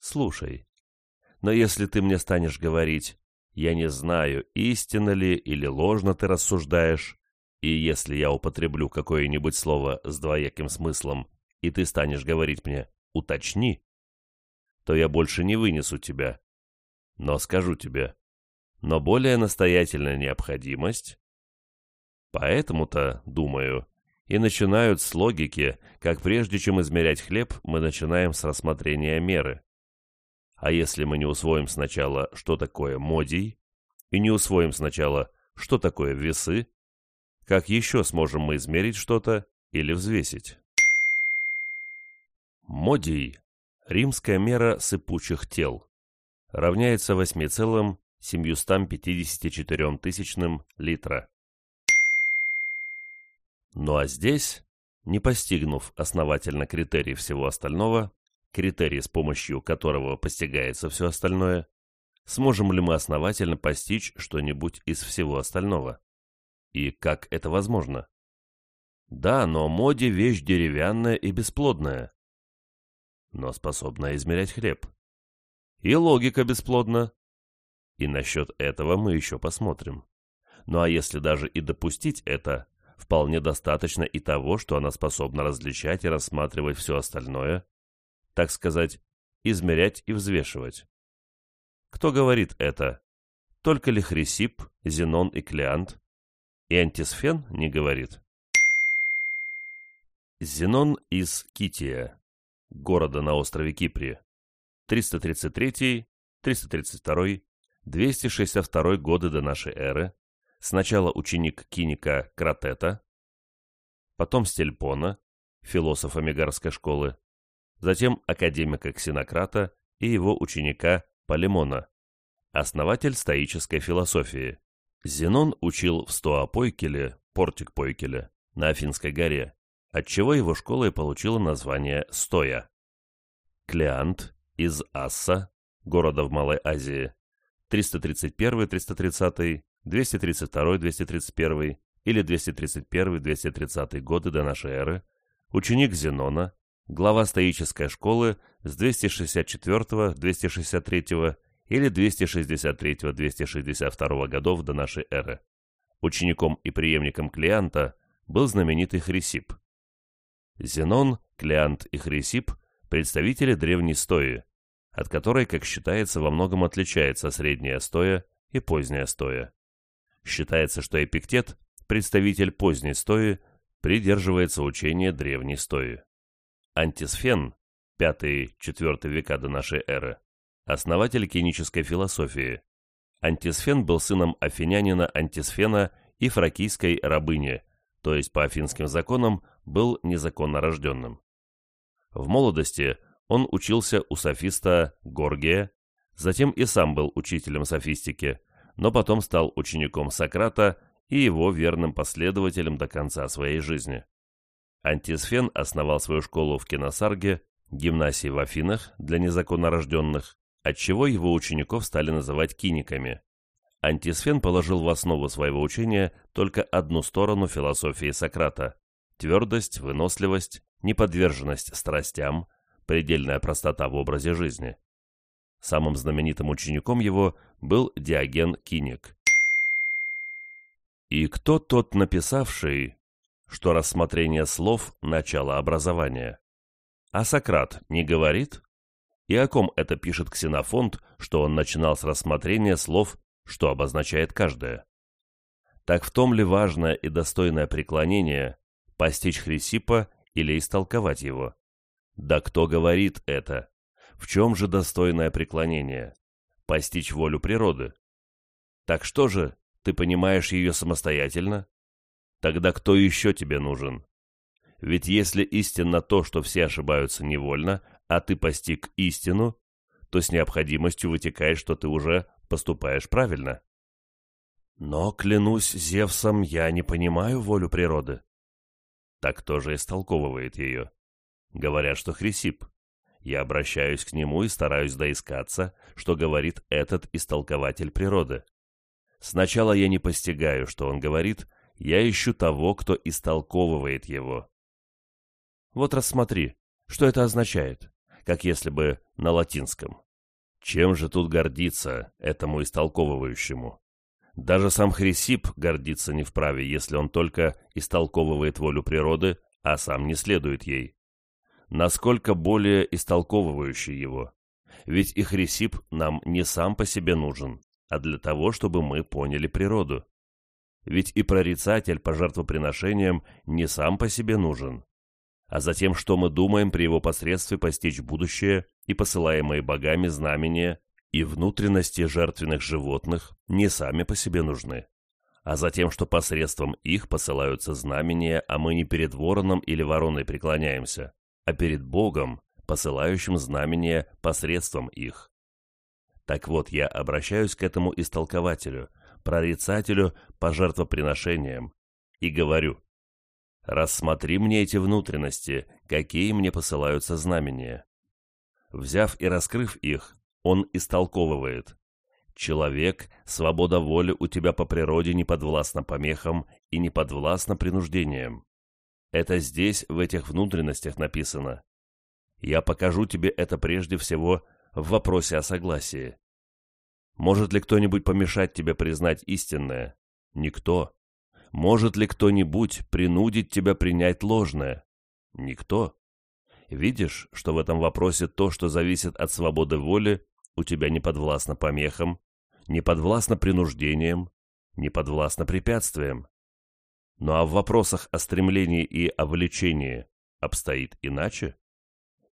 Слушай. Но если ты мне станешь говорить, я не знаю, истинно ли или ложно ты рассуждаешь, и если я употреблю какое-нибудь слово с двояким смыслом, и ты станешь говорить мне уточни, то я больше не вынесу тебя. Но скажу тебе, но более настоятельная необходимость. Поэтому-то, думаю, и начинают с логики, как прежде чем измерять хлеб, мы начинаем с рассмотрения меры. А если мы не усвоим сначала, что такое модий, и не усвоим сначала, что такое весы, как еще сможем мы измерить что-то или взвесить? Модий – римская мера сыпучих тел. Равняется 8,754 тысячным литра. Ну а здесь, не постигнув основательно критерий всего остального, критерий, с помощью которого постигается все остальное, сможем ли мы основательно постичь что-нибудь из всего остального? И как это возможно? Да, но моде вещь деревянная и бесплодная но способна измерять хлеб. И логика бесплодна. И насчет этого мы еще посмотрим. Ну а если даже и допустить это, вполне достаточно и того, что она способна различать и рассматривать все остальное, так сказать, измерять и взвешивать. Кто говорит это? Только ли Хрисип, Зенон и Клеант? И Антисфен не говорит? Зенон из Кития города на острове Кипре, 333, 332, 262 годы до нашей эры, сначала ученик киника Кратета, потом Стельпона, философа Мегарской школы, затем академика Ксенократа и его ученика Полемона, основатель стоической философии. Зенон учил в Стоапойкеле, портик Пойкеле, на Афинской горе, отчего его школа и получила название Стоя. Клеант из Асса, города в Малой Азии, 331-330, 232-231 или 231-230 годы до нашей эры, ученик Зенона, глава стоической школы с 264-263 или 263-262 годов до нашей эры. Учеником и преемником Клеанта был знаменитый Хрисип. Зенон Клеант и Хрисип – представители древней стои, от которой, как считается, во многом отличается средняя стоя и поздняя стоя. Считается, что Эпиктет, представитель поздней стои, придерживается учения древней стои. Антисфен, 5-4 века до нашей эры, основатель кинической философии. Антисфен был сыном афинянина Антисфена и фракийской рабыни, то есть по афинским законам был незаконно рожденным. В молодости он учился у софиста Горгия, затем и сам был учителем софистики, но потом стал учеником Сократа и его верным последователем до конца своей жизни. Антисфен основал свою школу в Киносарге, гимнасии в Афинах для незаконнорожденных, отчего его учеников стали называть киниками. Антисфен положил в основу своего учения только одну сторону философии Сократа – твердость, выносливость, неподверженность страстям, предельная простота в образе жизни. Самым знаменитым учеником его был Диоген Киник. И кто тот написавший, что рассмотрение слов – начало образования? А Сократ не говорит? И о ком это пишет Ксенофонт, что он начинал с рассмотрения слов, что обозначает каждое? Так в том ли важное и достойное преклонение постичь Хрисипа или истолковать его? Да кто говорит это? В чем же достойное преклонение? Постичь волю природы. Так что же, ты понимаешь ее самостоятельно? Тогда кто еще тебе нужен? Ведь если истинно то, что все ошибаются невольно, а ты постиг истину, то с необходимостью вытекает, что ты уже поступаешь правильно. Но, клянусь Зевсом, я не понимаю волю природы. Так тоже истолковывает ее. Говорят, что Хрисип. Я обращаюсь к нему и стараюсь доискаться, что говорит этот истолкователь природы. Сначала я не постигаю, что он говорит, я ищу того, кто истолковывает его. Вот рассмотри, что это означает, как если бы на латинском. Чем же тут гордиться этому истолковывающему? Даже сам Хрисип гордится не вправе, если он только истолковывает волю природы, а сам не следует ей насколько более истолковывающий его. Ведь и Хрисип нам не сам по себе нужен, а для того, чтобы мы поняли природу. Ведь и прорицатель по жертвоприношениям не сам по себе нужен, а затем, что мы думаем при его посредстве постичь будущее и посылаемые богами знамения и внутренности жертвенных животных не сами по себе нужны, а затем, что посредством их посылаются знамения, а мы не перед вороном или вороной преклоняемся, а перед Богом, посылающим знамения посредством их. Так вот, я обращаюсь к этому истолкователю, прорицателю по жертвоприношениям, и говорю, рассмотри мне эти внутренности, какие мне посылаются знамения. Взяв и раскрыв их, он истолковывает. Человек, свобода воли у тебя по природе не подвластна помехам и не подвластна принуждениям. Это здесь, в этих внутренностях написано. Я покажу тебе это прежде всего в вопросе о согласии. Может ли кто-нибудь помешать тебе признать истинное? Никто. Может ли кто-нибудь принудить тебя принять ложное? Никто. Видишь, что в этом вопросе то, что зависит от свободы воли, у тебя не подвластно помехам, не подвластно принуждениям, не подвластно препятствиям. Ну а в вопросах о стремлении и о влечении обстоит иначе?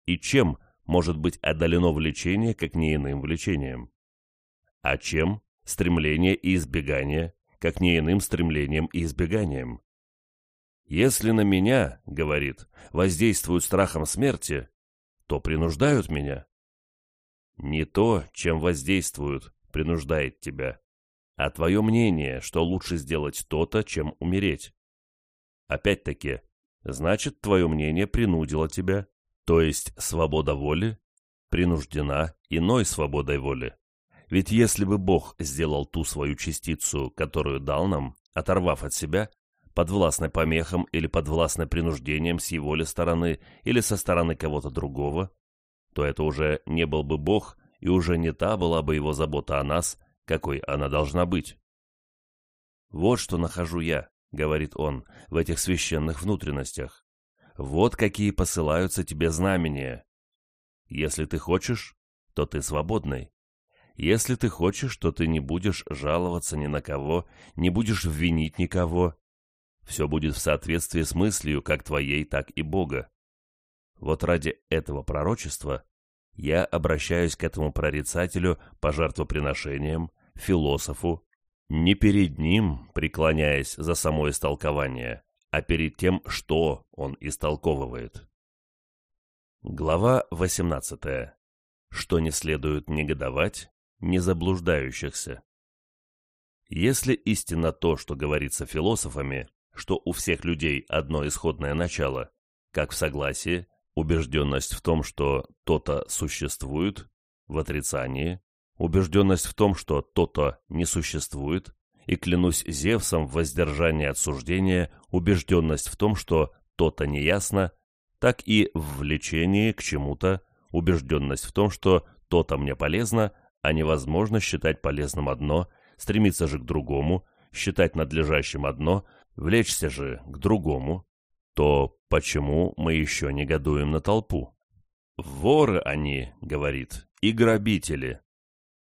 И чем может быть одолено влечение, как не иным влечением? А чем стремление и избегание, как не иным стремлением и избеганием? Если на меня, говорит, воздействуют страхом смерти, то принуждают меня. Не то, чем воздействуют, принуждает тебя, а твое мнение, что лучше сделать то-то, чем умереть. Опять-таки, значит, твое мнение принудило тебя, то есть свобода воли принуждена иной свободой воли. Ведь если бы Бог сделал ту свою частицу, которую дал нам, оторвав от себя, подвластной помехам или подвластной принуждением с его ли стороны или со стороны кого-то другого, то это уже не был бы Бог, и уже не та была бы его забота о нас, какой она должна быть. Вот что нахожу я, говорит он, в этих священных внутренностях. Вот какие посылаются тебе знамения. Если ты хочешь, то ты свободный. Если ты хочешь, то ты не будешь жаловаться ни на кого, не будешь винить никого. Все будет в соответствии с мыслью как твоей, так и Бога. Вот ради этого пророчества я обращаюсь к этому прорицателю по жертвоприношениям, философу, не перед ним, преклоняясь за само истолкование, а перед тем, что он истолковывает. Глава 18. Что не следует негодовать, не заблуждающихся. Если истинно то, что говорится философами, что у всех людей одно исходное начало, как в согласии, убежденность в том, что то-то существует, в отрицании, убежденность в том, что то-то не существует, и клянусь Зевсом в воздержании от суждения, убежденность в том, что то-то неясно, так и в влечении к чему-то, убежденность в том, что то-то мне полезно, а невозможно считать полезным одно, стремиться же к другому, считать надлежащим одно, влечься же к другому, то почему мы еще негодуем на толпу? «Воры они», — говорит, — «и грабители».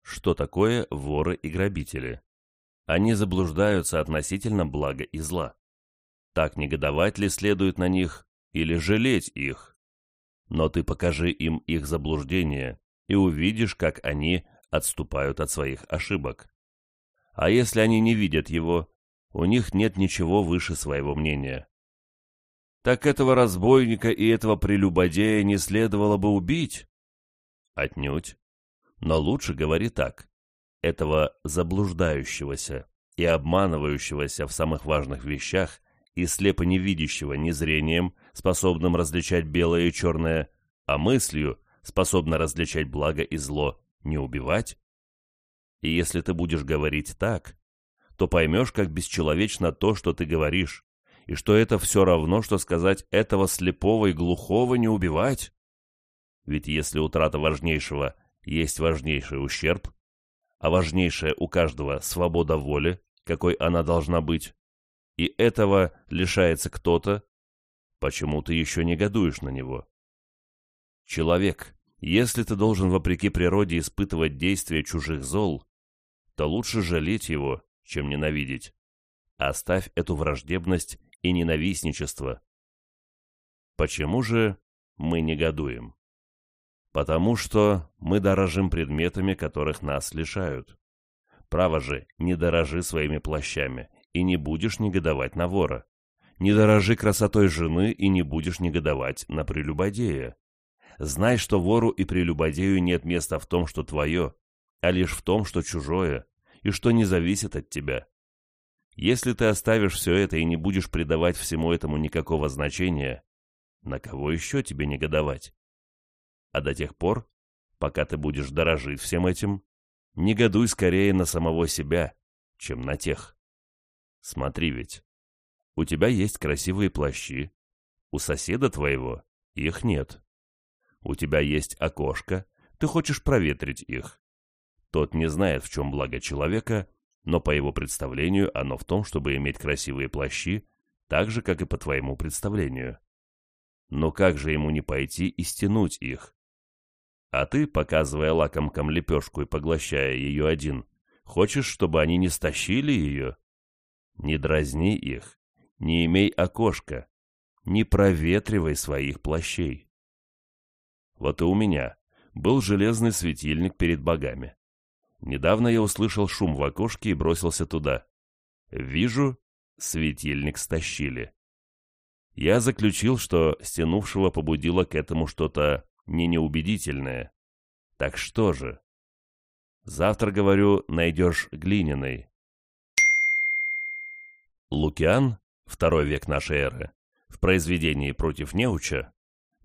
Что такое воры и грабители? Они заблуждаются относительно блага и зла. Так негодовать ли следует на них или жалеть их? Но ты покажи им их заблуждение, и увидишь, как они отступают от своих ошибок. А если они не видят его, у них нет ничего выше своего мнения. Так этого разбойника и этого прелюбодея не следовало бы убить? Отнюдь. Но лучше говори так. Этого заблуждающегося и обманывающегося в самых важных вещах и слепо невидящего не зрением, способным различать белое и черное, а мыслью, способно различать благо и зло, не убивать? И если ты будешь говорить так, то поймешь, как бесчеловечно то, что ты говоришь, и что это все равно, что сказать этого слепого и глухого не убивать. Ведь если утрата важнейшего есть важнейший ущерб, а важнейшая у каждого свобода воли, какой она должна быть, и этого лишается кто-то, почему ты еще негодуешь на него? Человек, если ты должен вопреки природе испытывать действия чужих зол, то лучше жалеть его, чем ненавидеть. Оставь эту враждебность и ненавистничество. Почему же мы негодуем? Потому что мы дорожим предметами, которых нас лишают. Право же, не дорожи своими плащами, и не будешь негодовать на вора. Не дорожи красотой жены, и не будешь негодовать на прелюбодея. Знай, что вору и прелюбодею нет места в том, что твое, а лишь в том, что чужое, и что не зависит от тебя. Если ты оставишь все это и не будешь придавать всему этому никакого значения, на кого еще тебе негодовать? А до тех пор, пока ты будешь дорожить всем этим, негодуй скорее на самого себя, чем на тех. Смотри ведь, у тебя есть красивые плащи, у соседа твоего их нет. У тебя есть окошко, ты хочешь проветрить их. Тот не знает, в чем благо человека, но по его представлению оно в том, чтобы иметь красивые плащи, так же, как и по твоему представлению. Но как же ему не пойти и стянуть их? А ты, показывая лакомкам лепешку и поглощая ее один, хочешь, чтобы они не стащили ее? Не дразни их, не имей окошка, не проветривай своих плащей. Вот и у меня был железный светильник перед богами. Недавно я услышал шум в окошке и бросился туда. Вижу, светильник стащили. Я заключил, что стянувшего побудило к этому что-то не неубедительное. Так что же? Завтра, говорю, найдешь глиняный. Лукиан, второй век нашей эры, в произведении «Против неуча»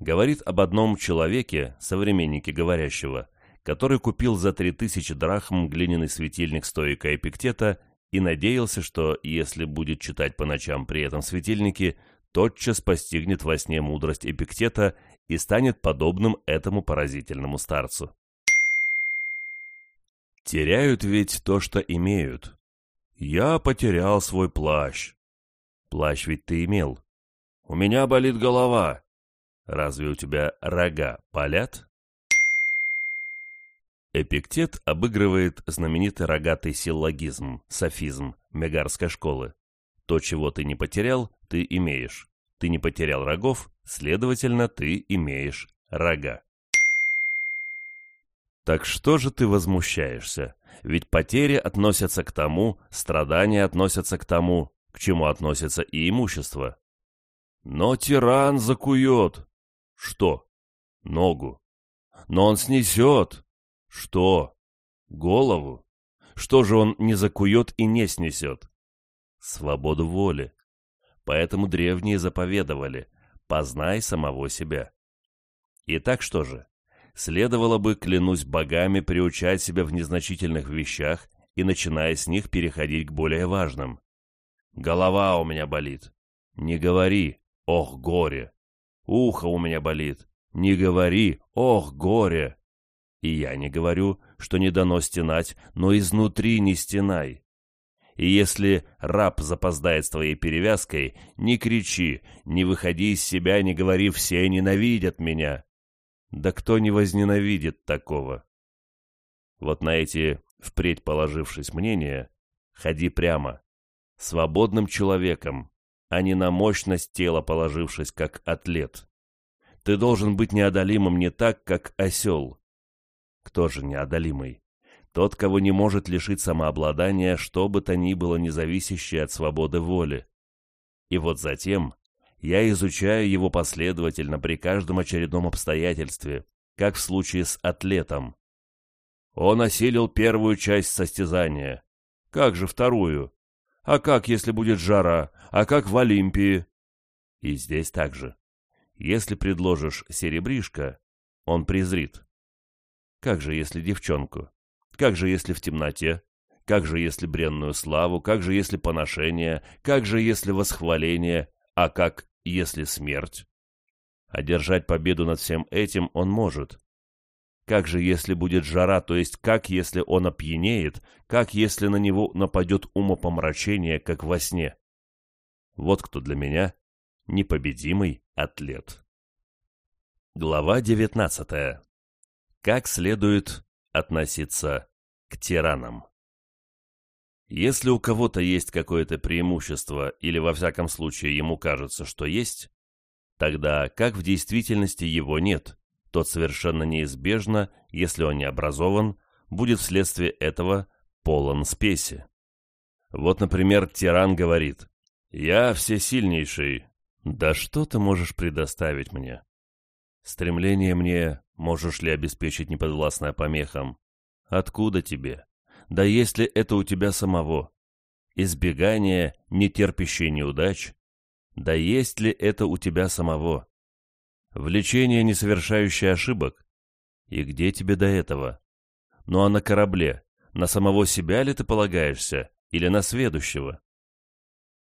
говорит об одном человеке, современнике говорящего, который купил за три тысячи драхм глиняный светильник стоика Эпиктета и надеялся, что, если будет читать по ночам при этом светильнике, тотчас постигнет во сне мудрость Эпиктета и станет подобным этому поразительному старцу. Теряют ведь то, что имеют. Я потерял свой плащ. Плащ ведь ты имел. У меня болит голова. Разве у тебя рога болят? Эпиктет обыгрывает знаменитый рогатый силлогизм, софизм мегарской школы. То, чего ты не потерял, ты имеешь. Ты не потерял рогов, следовательно, ты имеешь рога. Так что же ты возмущаешься? Ведь потери относятся к тому, страдания относятся к тому, к чему относится и имущество. Но тиран закует. Что? Ногу. Но он снесет. Что? Голову. Что же он не закует и не снесет? Свободу воли. Поэтому древние заповедовали «познай самого себя». Итак, что же? Следовало бы, клянусь богами, приучать себя в незначительных вещах и, начиная с них, переходить к более важным. Голова у меня болит. Не говори, ох, горе. Ухо у меня болит. Не говори, ох, горе. И я не говорю, что не дано стенать, но изнутри не стенай. И если раб запоздает с твоей перевязкой, не кричи, не выходи из себя, не говори «все ненавидят меня». Да кто не возненавидит такого? Вот на эти впредь положившись мнения, ходи прямо, свободным человеком, а не на мощность тела положившись, как атлет. Ты должен быть неодолимым не так, как осел. Кто же неодолимый? Тот, кого не может лишить самообладания, что бы то ни было независящее от свободы воли. И вот затем я изучаю его последовательно при каждом очередном обстоятельстве, как в случае с атлетом. Он осилил первую часть состязания. Как же вторую? А как, если будет жара? А как в Олимпии? И здесь также. Если предложишь серебришко, он презрит. Как же, если девчонку? Как же, если в темноте? Как же, если бренную славу? Как же, если поношение? Как же, если восхваление? А как, если смерть? Одержать победу над всем этим он может. Как же, если будет жара, то есть как, если он опьянеет, как, если на него нападет умопомрачение, как во сне? Вот кто для меня непобедимый атлет. Глава девятнадцатая. Как следует относиться к тиранам? Если у кого-то есть какое-то преимущество, или во всяком случае ему кажется, что есть, тогда как в действительности его нет, тот совершенно неизбежно, если он не образован, будет вследствие этого полон спеси. Вот, например, тиран говорит «Я всесильнейший, да что ты можешь предоставить мне? Стремление мне можешь ли обеспечить неподвластное помехам? Откуда тебе? Да есть ли это у тебя самого? Избегание, нетерпящее неудач? Да есть ли это у тебя самого? Влечение, не совершающее ошибок? И где тебе до этого? Ну а на корабле, на самого себя ли ты полагаешься, или на сведущего?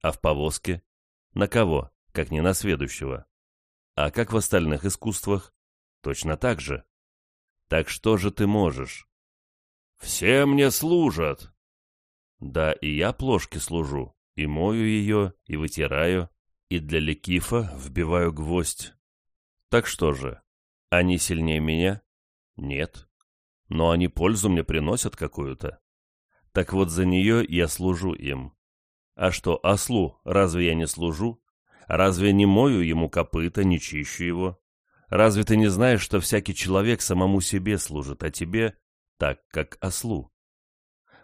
А в повозке? На кого, как не на сведущего? А как в остальных искусствах? Точно так же. Так что же ты можешь? Все мне служат. Да, и я плошки служу, и мою ее, и вытираю, и для Лекифа вбиваю гвоздь. Так что же, они сильнее меня? Нет. Но они пользу мне приносят какую-то. Так вот за нее я служу им. А что, ослу разве я не служу? Разве не мою ему копыта, не чищу его? Разве ты не знаешь, что всякий человек самому себе служит, а тебе так, как ослу?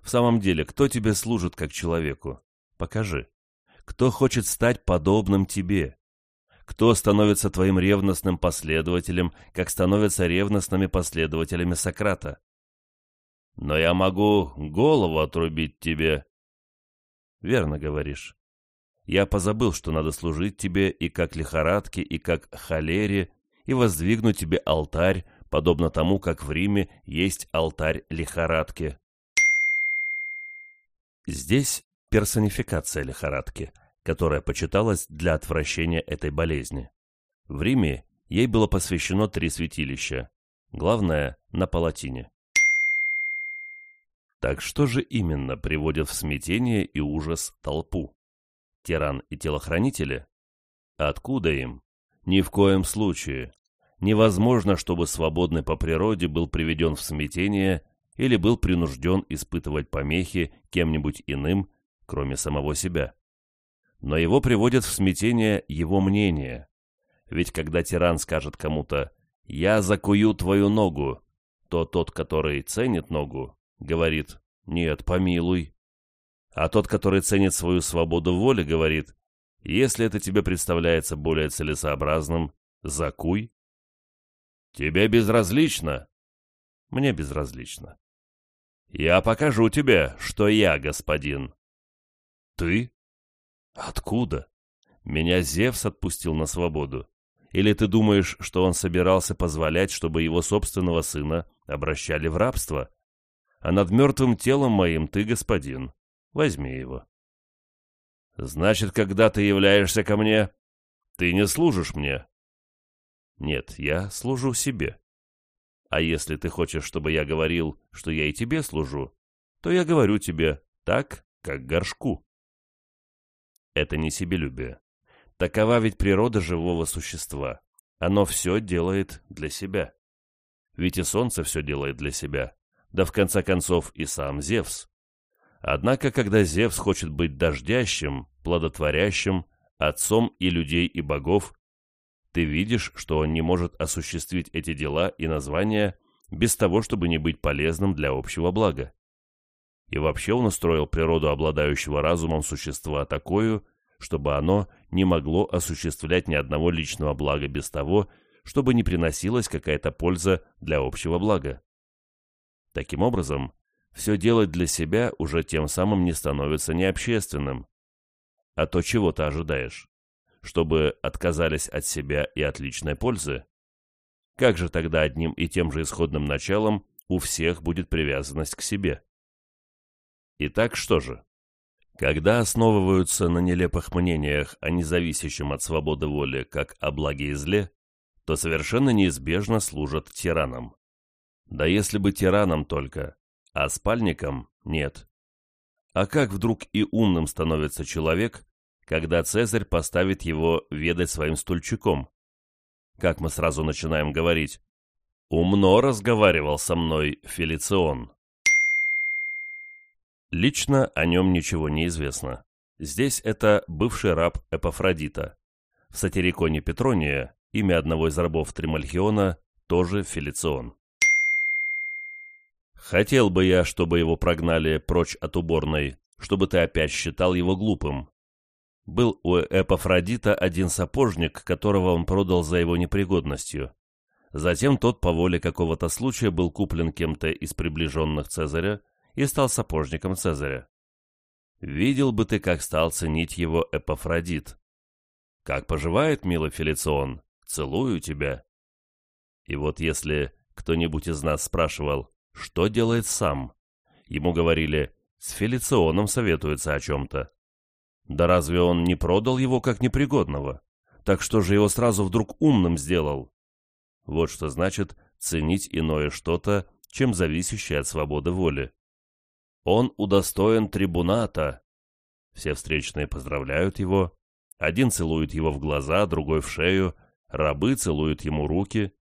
В самом деле, кто тебе служит как человеку? Покажи. Кто хочет стать подобным тебе? Кто становится твоим ревностным последователем, как становятся ревностными последователями Сократа. Но я могу голову отрубить тебе. Верно говоришь. Я позабыл, что надо служить тебе и как лихорадке, и как холере, и воздвигнуть тебе алтарь, подобно тому, как в Риме есть алтарь лихорадки. Здесь персонификация лихорадки – которая почиталась для отвращения этой болезни. В Риме ей было посвящено три святилища, главное – на Палатине. Так что же именно приводит в смятение и ужас толпу? Тиран и телохранители? Откуда им? Ни в коем случае. Невозможно, чтобы свободный по природе был приведен в смятение или был принужден испытывать помехи кем-нибудь иным, кроме самого себя. Но его приводит в смятение его мнение. Ведь когда тиран скажет кому-то «я закую твою ногу», то тот, который ценит ногу, говорит «нет, помилуй». А тот, который ценит свою свободу воли, говорит «если это тебе представляется более целесообразным, закуй». «Тебе безразлично?» «Мне безразлично». «Я покажу тебе, что я господин». «Ты? Откуда?» «Меня Зевс отпустил на свободу. Или ты думаешь, что он собирался позволять, чтобы его собственного сына обращали в рабство? А над мертвым телом моим ты господин. Возьми его». «Значит, когда ты являешься ко мне, ты не служишь мне?» «Нет, я служу себе. А если ты хочешь, чтобы я говорил, что я и тебе служу, то я говорю тебе так, как горшку. Это не себелюбие. Такова ведь природа живого существа. Оно все делает для себя. Ведь и солнце все делает для себя. Да в конце концов и сам Зевс. Однако, когда Зевс хочет быть дождящим, плодотворящим, отцом и людей, и богов, ты видишь, что он не может осуществить эти дела и названия без того, чтобы не быть полезным для общего блага. И вообще он устроил природу обладающего разумом существа такую, чтобы оно не могло осуществлять ни одного личного блага без того, чтобы не приносилась какая-то польза для общего блага. Таким образом, все делать для себя уже тем самым не становится необщественным. А то чего ты ожидаешь? чтобы отказались от себя и от личной пользы? Как же тогда одним и тем же исходным началом у всех будет привязанность к себе? Итак, что же? Когда основываются на нелепых мнениях о независящем от свободы воли как о благе и зле, то совершенно неизбежно служат тиранам. Да если бы тираном только, а спальником нет. А как вдруг и умным становится человек, когда Цезарь поставит его ведать своим стульчиком. Как мы сразу начинаем говорить «Умно разговаривал со мной Фелицион». Лично о нем ничего не известно. Здесь это бывший раб Эпофродита. В сатириконе Петрония имя одного из рабов Тримальхиона тоже Фелицион. Хотел бы я, чтобы его прогнали прочь от уборной, чтобы ты опять считал его глупым, был у Эпофродита один сапожник, которого он продал за его непригодностью. Затем тот по воле какого-то случая был куплен кем-то из приближенных Цезаря и стал сапожником Цезаря. Видел бы ты, как стал ценить его Эпофродит. «Как поживает, милый Фелицион? Целую тебя». И вот если кто-нибудь из нас спрашивал, что делает сам, ему говорили, с Фелиционом советуется о чем-то. Да разве он не продал его как непригодного? Так что же его сразу вдруг умным сделал? Вот что значит ценить иное что-то, чем зависящее от свободы воли. Он удостоен трибуната. Все встречные поздравляют его. Один целует его в глаза, другой в шею, рабы целуют ему руки.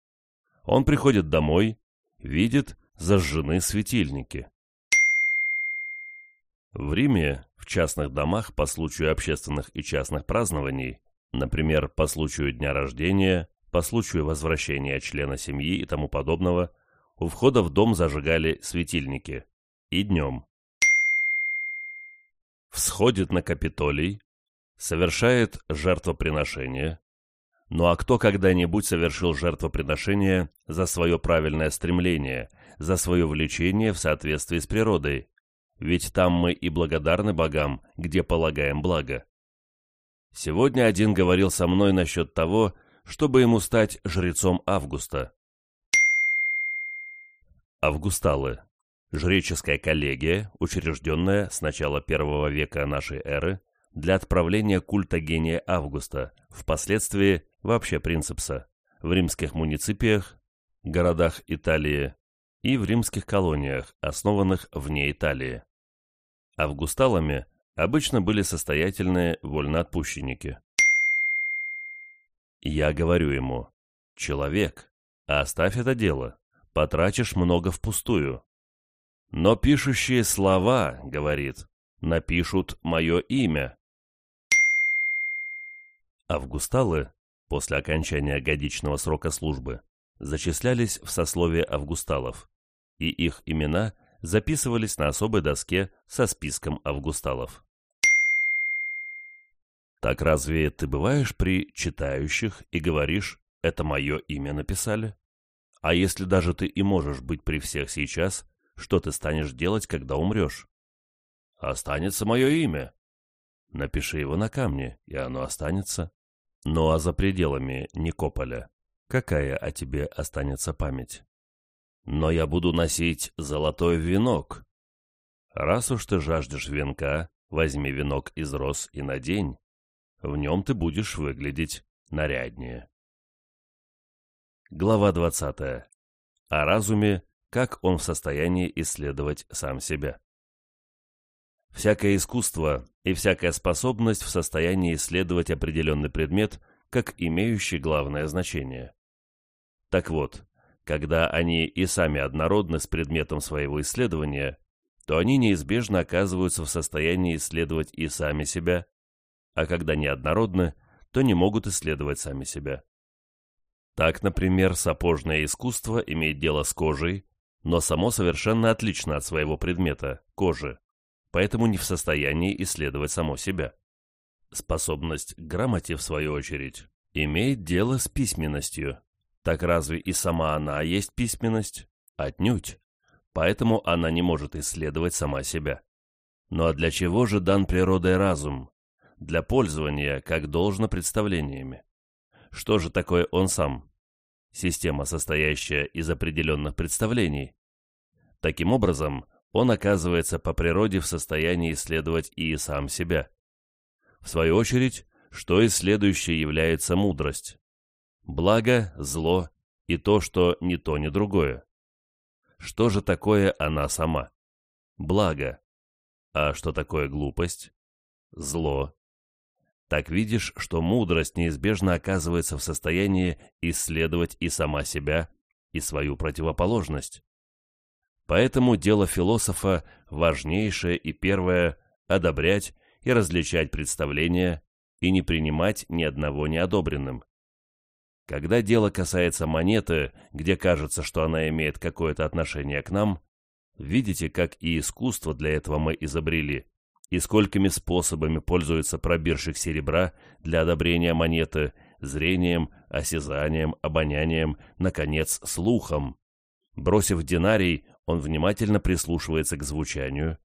Он приходит домой, видит зажжены светильники. В Риме в частных домах по случаю общественных и частных празднований, например, по случаю дня рождения, по случаю возвращения члена семьи и тому подобного, у входа в дом зажигали светильники. И днем. Всходит на Капитолий, совершает жертвоприношение. Ну а кто когда-нибудь совершил жертвоприношение за свое правильное стремление, за свое влечение в соответствии с природой, ведь там мы и благодарны богам, где полагаем благо. Сегодня один говорил со мной насчет того, чтобы ему стать жрецом Августа. Августалы. Жреческая коллегия, учрежденная с начала первого века нашей эры для отправления культа гения Августа, впоследствии вообще принципса, в римских муниципиях, городах Италии и в римских колониях, основанных вне Италии. Августалами обычно были состоятельные вольноотпущенники. Я говорю ему, человек, оставь это дело, потратишь много впустую. Но пишущие слова, говорит, напишут мое имя. Августалы, после окончания годичного срока службы, зачислялись в сословие августалов, и их имена записывались на особой доске со списком августалов. Так разве ты бываешь при читающих и говоришь «это мое имя написали»? А если даже ты и можешь быть при всех сейчас, что ты станешь делать, когда умрешь? Останется мое имя. Напиши его на камне, и оно останется. Ну а за пределами Никополя, какая о тебе останется память? Но я буду носить золотой венок. Раз уж ты жаждешь венка, возьми венок из роз и надень. В нем ты будешь выглядеть наряднее. Глава 20. О разуме, как он в состоянии исследовать сам себя. Всякое искусство и всякая способность в состоянии исследовать определенный предмет как имеющий главное значение. Так вот, когда они и сами однородны с предметом своего исследования, то они неизбежно оказываются в состоянии исследовать и сами себя, а когда неоднородны, то не могут исследовать сами себя. Так, например, сапожное искусство имеет дело с кожей, но само совершенно отлично от своего предмета – кожи, поэтому не в состоянии исследовать само себя. Способность к грамоте, в свою очередь, имеет дело с письменностью, так разве и сама она есть письменность? Отнюдь. Поэтому она не может исследовать сама себя. Ну а для чего же дан природой разум? Для пользования, как должно, представлениями. Что же такое он сам? Система, состоящая из определенных представлений. Таким образом, он оказывается по природе в состоянии исследовать и сам себя. В свою очередь, что исследующее является мудрость благо, зло и то, что ни то, ни другое. Что же такое она сама? Благо. А что такое глупость? Зло. Так видишь, что мудрость неизбежно оказывается в состоянии исследовать и сама себя, и свою противоположность. Поэтому дело философа важнейшее и первое – одобрять и различать представления и не принимать ни одного неодобренным. Когда дело касается монеты, где кажется, что она имеет какое-то отношение к нам, видите, как и искусство для этого мы изобрели, и сколькими способами пользуется пробирщик серебра для одобрения монеты, зрением, осязанием, обонянием, наконец, слухом. Бросив динарий, он внимательно прислушивается к звучанию,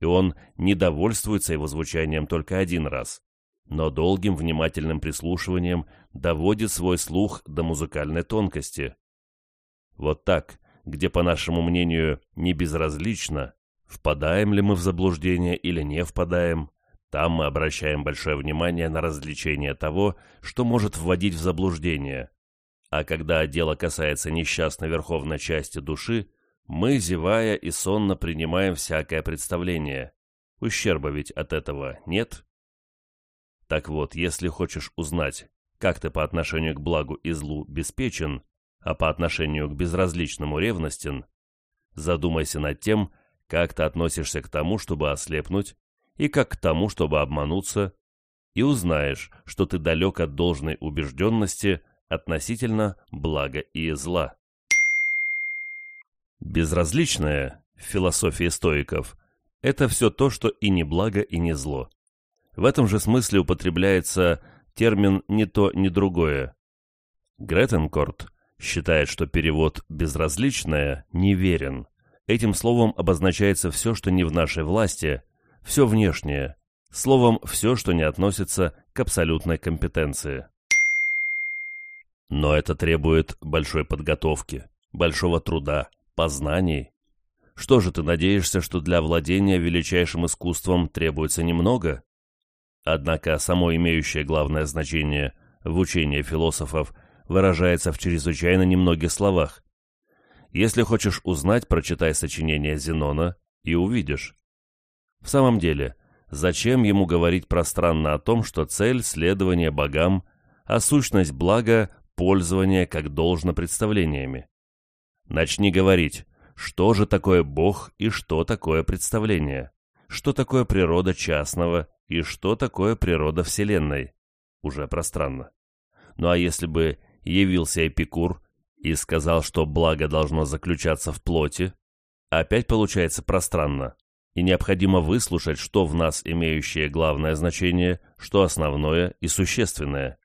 и он не довольствуется его звучанием только один раз, но долгим внимательным прислушиванием доводит свой слух до музыкальной тонкости. Вот так, где, по нашему мнению, не безразлично, впадаем ли мы в заблуждение или не впадаем, там мы обращаем большое внимание на развлечение того, что может вводить в заблуждение. А когда дело касается несчастной верховной части души, мы, зевая и сонно, принимаем всякое представление. Ущерба ведь от этого нет. Так вот, если хочешь узнать, как ты по отношению к благу и злу беспечен, а по отношению к безразличному ревностен, задумайся над тем, как ты относишься к тому, чтобы ослепнуть, и как к тому, чтобы обмануться, и узнаешь, что ты далек от должной убежденности относительно блага и зла. Безразличное в философии стоиков – это все то, что и не благо, и не зло. В этом же смысле употребляется термин «ни то, ни другое». Гретенкорт считает, что перевод «безразличное» неверен. Этим словом обозначается все, что не в нашей власти, все внешнее, словом, все, что не относится к абсолютной компетенции. Но это требует большой подготовки, большого труда, познаний. Что же ты надеешься, что для владения величайшим искусством требуется немного? Однако само имеющее главное значение в учении философов выражается в чрезвычайно немногих словах. Если хочешь узнать, прочитай сочинение Зенона и увидишь. В самом деле, зачем ему говорить пространно о том, что цель следования богам а сущность блага – пользование как должно представлениями. Начни говорить, что же такое Бог и что такое представление, что такое природа частного и что такое природа Вселенной. Уже пространно. Ну а если бы явился Эпикур и сказал, что благо должно заключаться в плоти, опять получается пространно, и необходимо выслушать, что в нас имеющее главное значение, что основное и существенное.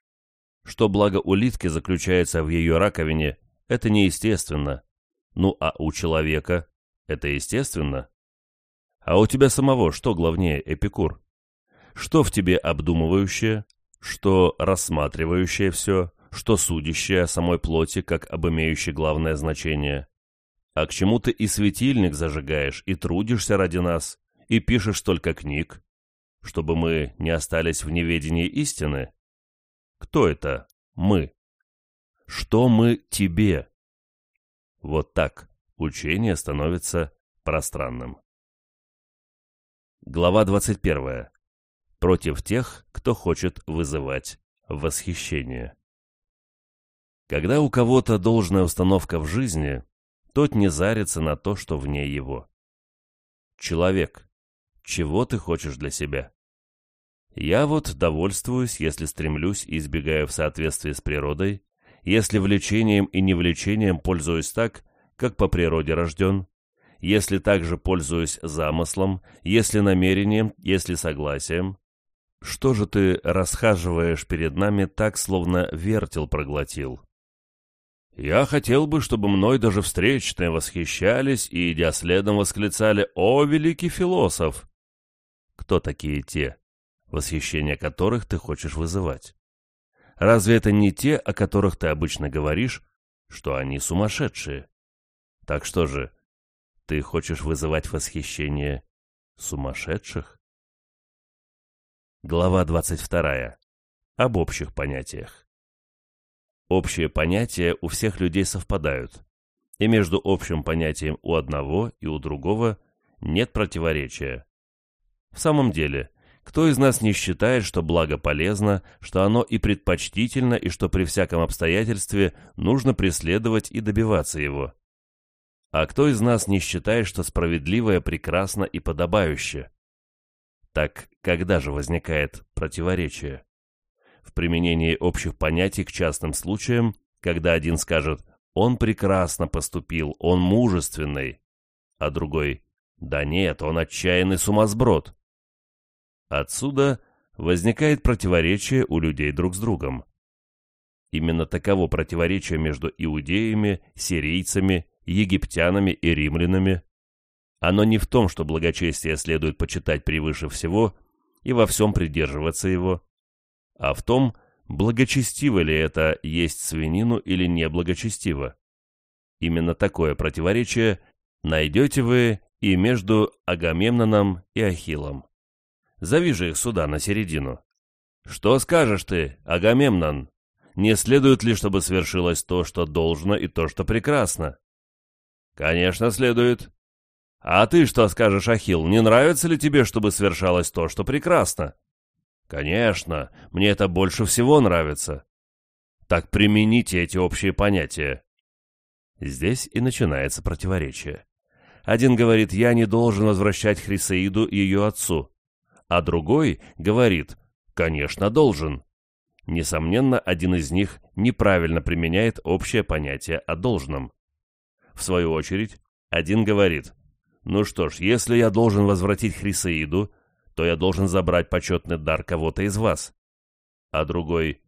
Что благо улитки заключается в ее раковине, это неестественно. Ну а у человека это естественно. А у тебя самого что главнее, Эпикур? Что в тебе обдумывающее, что рассматривающее все, что судящее о самой плоти, как об имеющей главное значение? А к чему ты и светильник зажигаешь, и трудишься ради нас, и пишешь столько книг, чтобы мы не остались в неведении истины? Кто это мы? Что мы тебе? Вот так учение становится пространным. Глава 21. Против тех, кто хочет вызывать восхищение. Когда у кого-то должная установка в жизни, тот не зарится на то, что вне его. Человек, чего ты хочешь для себя? Я вот довольствуюсь, если стремлюсь и избегаю в соответствии с природой, если влечением и невлечением пользуюсь так, как по природе рожден, если также пользуюсь замыслом, если намерением, если согласием. Что же ты расхаживаешь перед нами так, словно вертел проглотил? Я хотел бы, чтобы мной даже встречные восхищались и, идя следом, восклицали «О, великий философ!» Кто такие те, восхищение которых ты хочешь вызывать? Разве это не те, о которых ты обычно говоришь, что они сумасшедшие? Так что же, ты хочешь вызывать восхищение сумасшедших? Глава 22. Об общих понятиях. Общие понятия у всех людей совпадают, и между общим понятием у одного и у другого нет противоречия. В самом деле, кто из нас не считает, что благо полезно, что оно и предпочтительно, и что при всяком обстоятельстве нужно преследовать и добиваться его? А кто из нас не считает, что справедливое прекрасно и подобающе? Так когда же возникает противоречие? В применении общих понятий к частным случаям, когда один скажет «он прекрасно поступил, он мужественный», а другой «да нет, он отчаянный сумасброд». Отсюда возникает противоречие у людей друг с другом. Именно таково противоречие между иудеями, сирийцами, египтянами и римлянами. Оно не в том, что благочестие следует почитать превыше всего и во всем придерживаться его, а в том, благочестиво ли это есть свинину или неблагочестиво. Именно такое противоречие найдете вы и между Агамемноном и Ахиллом. Зови же их сюда, на середину. Что скажешь ты, Агамемнон? Не следует ли, чтобы свершилось то, что должно, и то, что прекрасно? Конечно, следует. А ты что скажешь, Ахилл, не нравится ли тебе, чтобы свершалось то, что прекрасно? Конечно, мне это больше всего нравится. Так примените эти общие понятия. Здесь и начинается противоречие. Один говорит, я не должен возвращать Хрисеиду ее отцу, а другой говорит, конечно, должен. Несомненно, один из них неправильно применяет общее понятие о должном. В свою очередь, один говорит, ну что ж, если я должен возвратить Хрисеиду, то я должен забрать почетный дар кого-то из вас. А другой,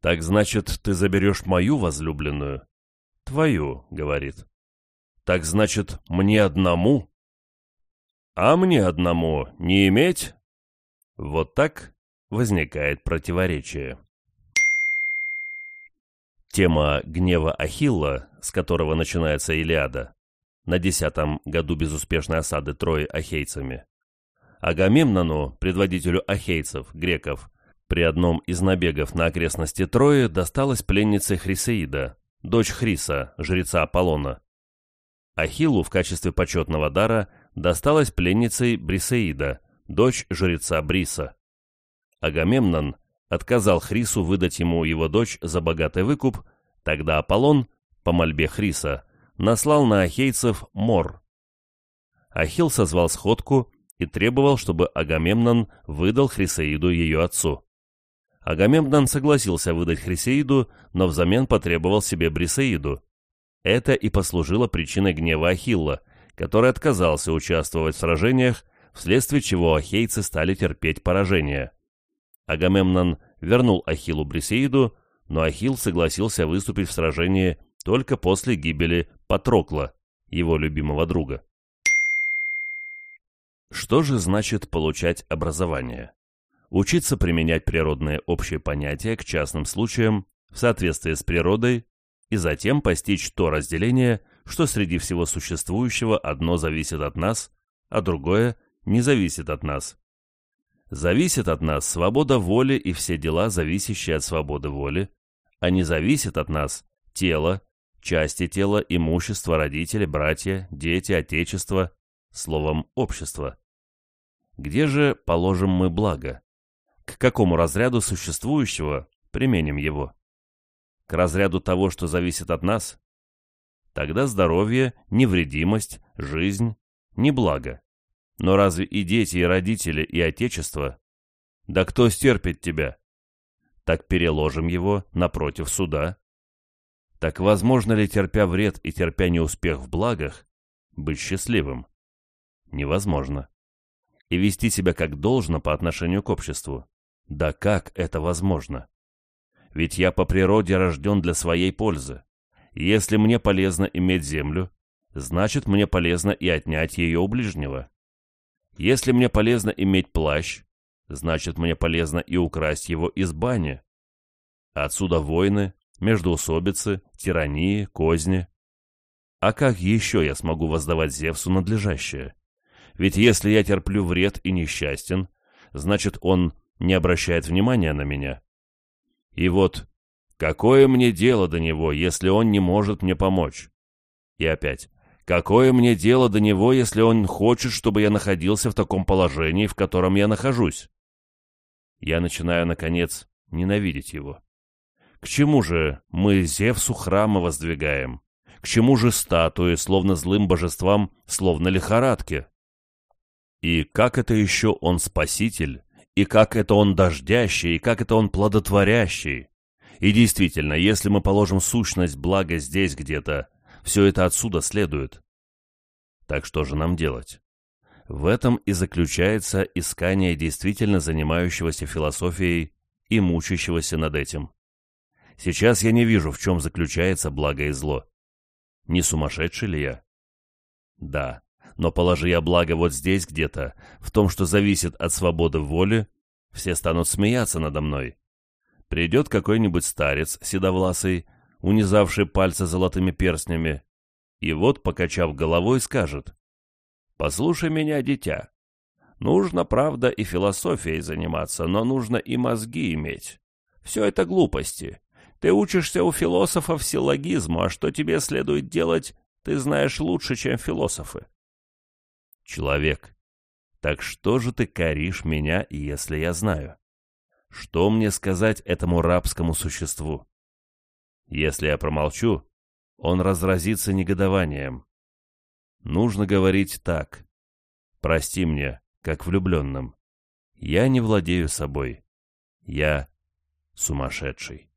так значит, ты заберешь мою возлюбленную? Твою, говорит. Так значит, мне одному? А мне одному не иметь? Вот так возникает противоречие. Тема гнева Ахилла, с которого начинается Илиада, на десятом году безуспешной осады Трои ахейцами, Агамемнону, предводителю ахейцев, греков, при одном из набегов на окрестности Трои досталась пленница Хрисеида, дочь Хриса, жреца Аполлона. Ахиллу в качестве почетного дара досталась пленницей Брисеида, дочь жреца Бриса. Агамемнон, отказал Хрису выдать ему его дочь за богатый выкуп, тогда Аполлон, по мольбе Хриса, наслал на ахейцев мор. Ахилл созвал сходку и требовал, чтобы Агамемнон выдал Хрисеиду ее отцу. Агамемнон согласился выдать Хрисеиду, но взамен потребовал себе Брисеиду. Это и послужило причиной гнева Ахилла, который отказался участвовать в сражениях, вследствие чего ахейцы стали терпеть поражение. Агамемнон вернул Ахиллу Брисеиду, но Ахилл согласился выступить в сражении только после гибели Патрокла, его любимого друга. Что же значит получать образование? Учиться применять природные общие понятия к частным случаям в соответствии с природой и затем постичь то разделение, что среди всего существующего одно зависит от нас, а другое не зависит от нас. Зависит от нас свобода воли и все дела, зависящие от свободы воли, а не зависит от нас тело, части тела, имущество, родители, братья, дети, отечество, словом, общество. Где же положим мы благо? К какому разряду существующего применим его? К разряду того, что зависит от нас? Тогда здоровье, невредимость, жизнь – не благо. Но разве и дети, и родители, и отечество? Да кто стерпит тебя? Так переложим его напротив суда. Так возможно ли, терпя вред и терпя неуспех в благах, быть счастливым? Невозможно. И вести себя как должно по отношению к обществу. Да как это возможно? Ведь я по природе рожден для своей пользы. Если мне полезно иметь землю, значит мне полезно и отнять ее у ближнего. Если мне полезно иметь плащ, значит мне полезно и украсть его из бани. Отсюда войны, междоусобицы, тирании, козни. А как еще я смогу воздавать Зевсу надлежащее? Ведь если я терплю вред и несчастен, значит он не обращает внимания на меня. И вот, какое мне дело до него, если он не может мне помочь? И опять, Какое мне дело до него, если он хочет, чтобы я находился в таком положении, в котором я нахожусь? Я начинаю, наконец, ненавидеть его. К чему же мы Зевсу храмы воздвигаем? К чему же статуи, словно злым божествам, словно лихорадки? И как это еще он спаситель? И как это он дождящий? И как это он плодотворящий? И действительно, если мы положим сущность блага здесь где-то, все это отсюда следует. Так что же нам делать? В этом и заключается искание действительно занимающегося философией и мучащегося над этим. Сейчас я не вижу, в чем заключается благо и зло. Не сумасшедший ли я? Да, но положи я благо вот здесь где-то, в том, что зависит от свободы воли, все станут смеяться надо мной. Придет какой-нибудь старец седовласый, унизавший пальцы золотыми перстнями, и вот, покачав головой, скажет, «Послушай меня, дитя. Нужно, правда, и философией заниматься, но нужно и мозги иметь. Все это глупости. Ты учишься у философов силлогизму, а что тебе следует делать, ты знаешь лучше, чем философы». Человек, так что же ты коришь меня, если я знаю? Что мне сказать этому рабскому существу? Если я промолчу, он разразится негодованием. Нужно говорить так. Прости мне, как влюбленным. Я не владею собой. Я сумасшедший.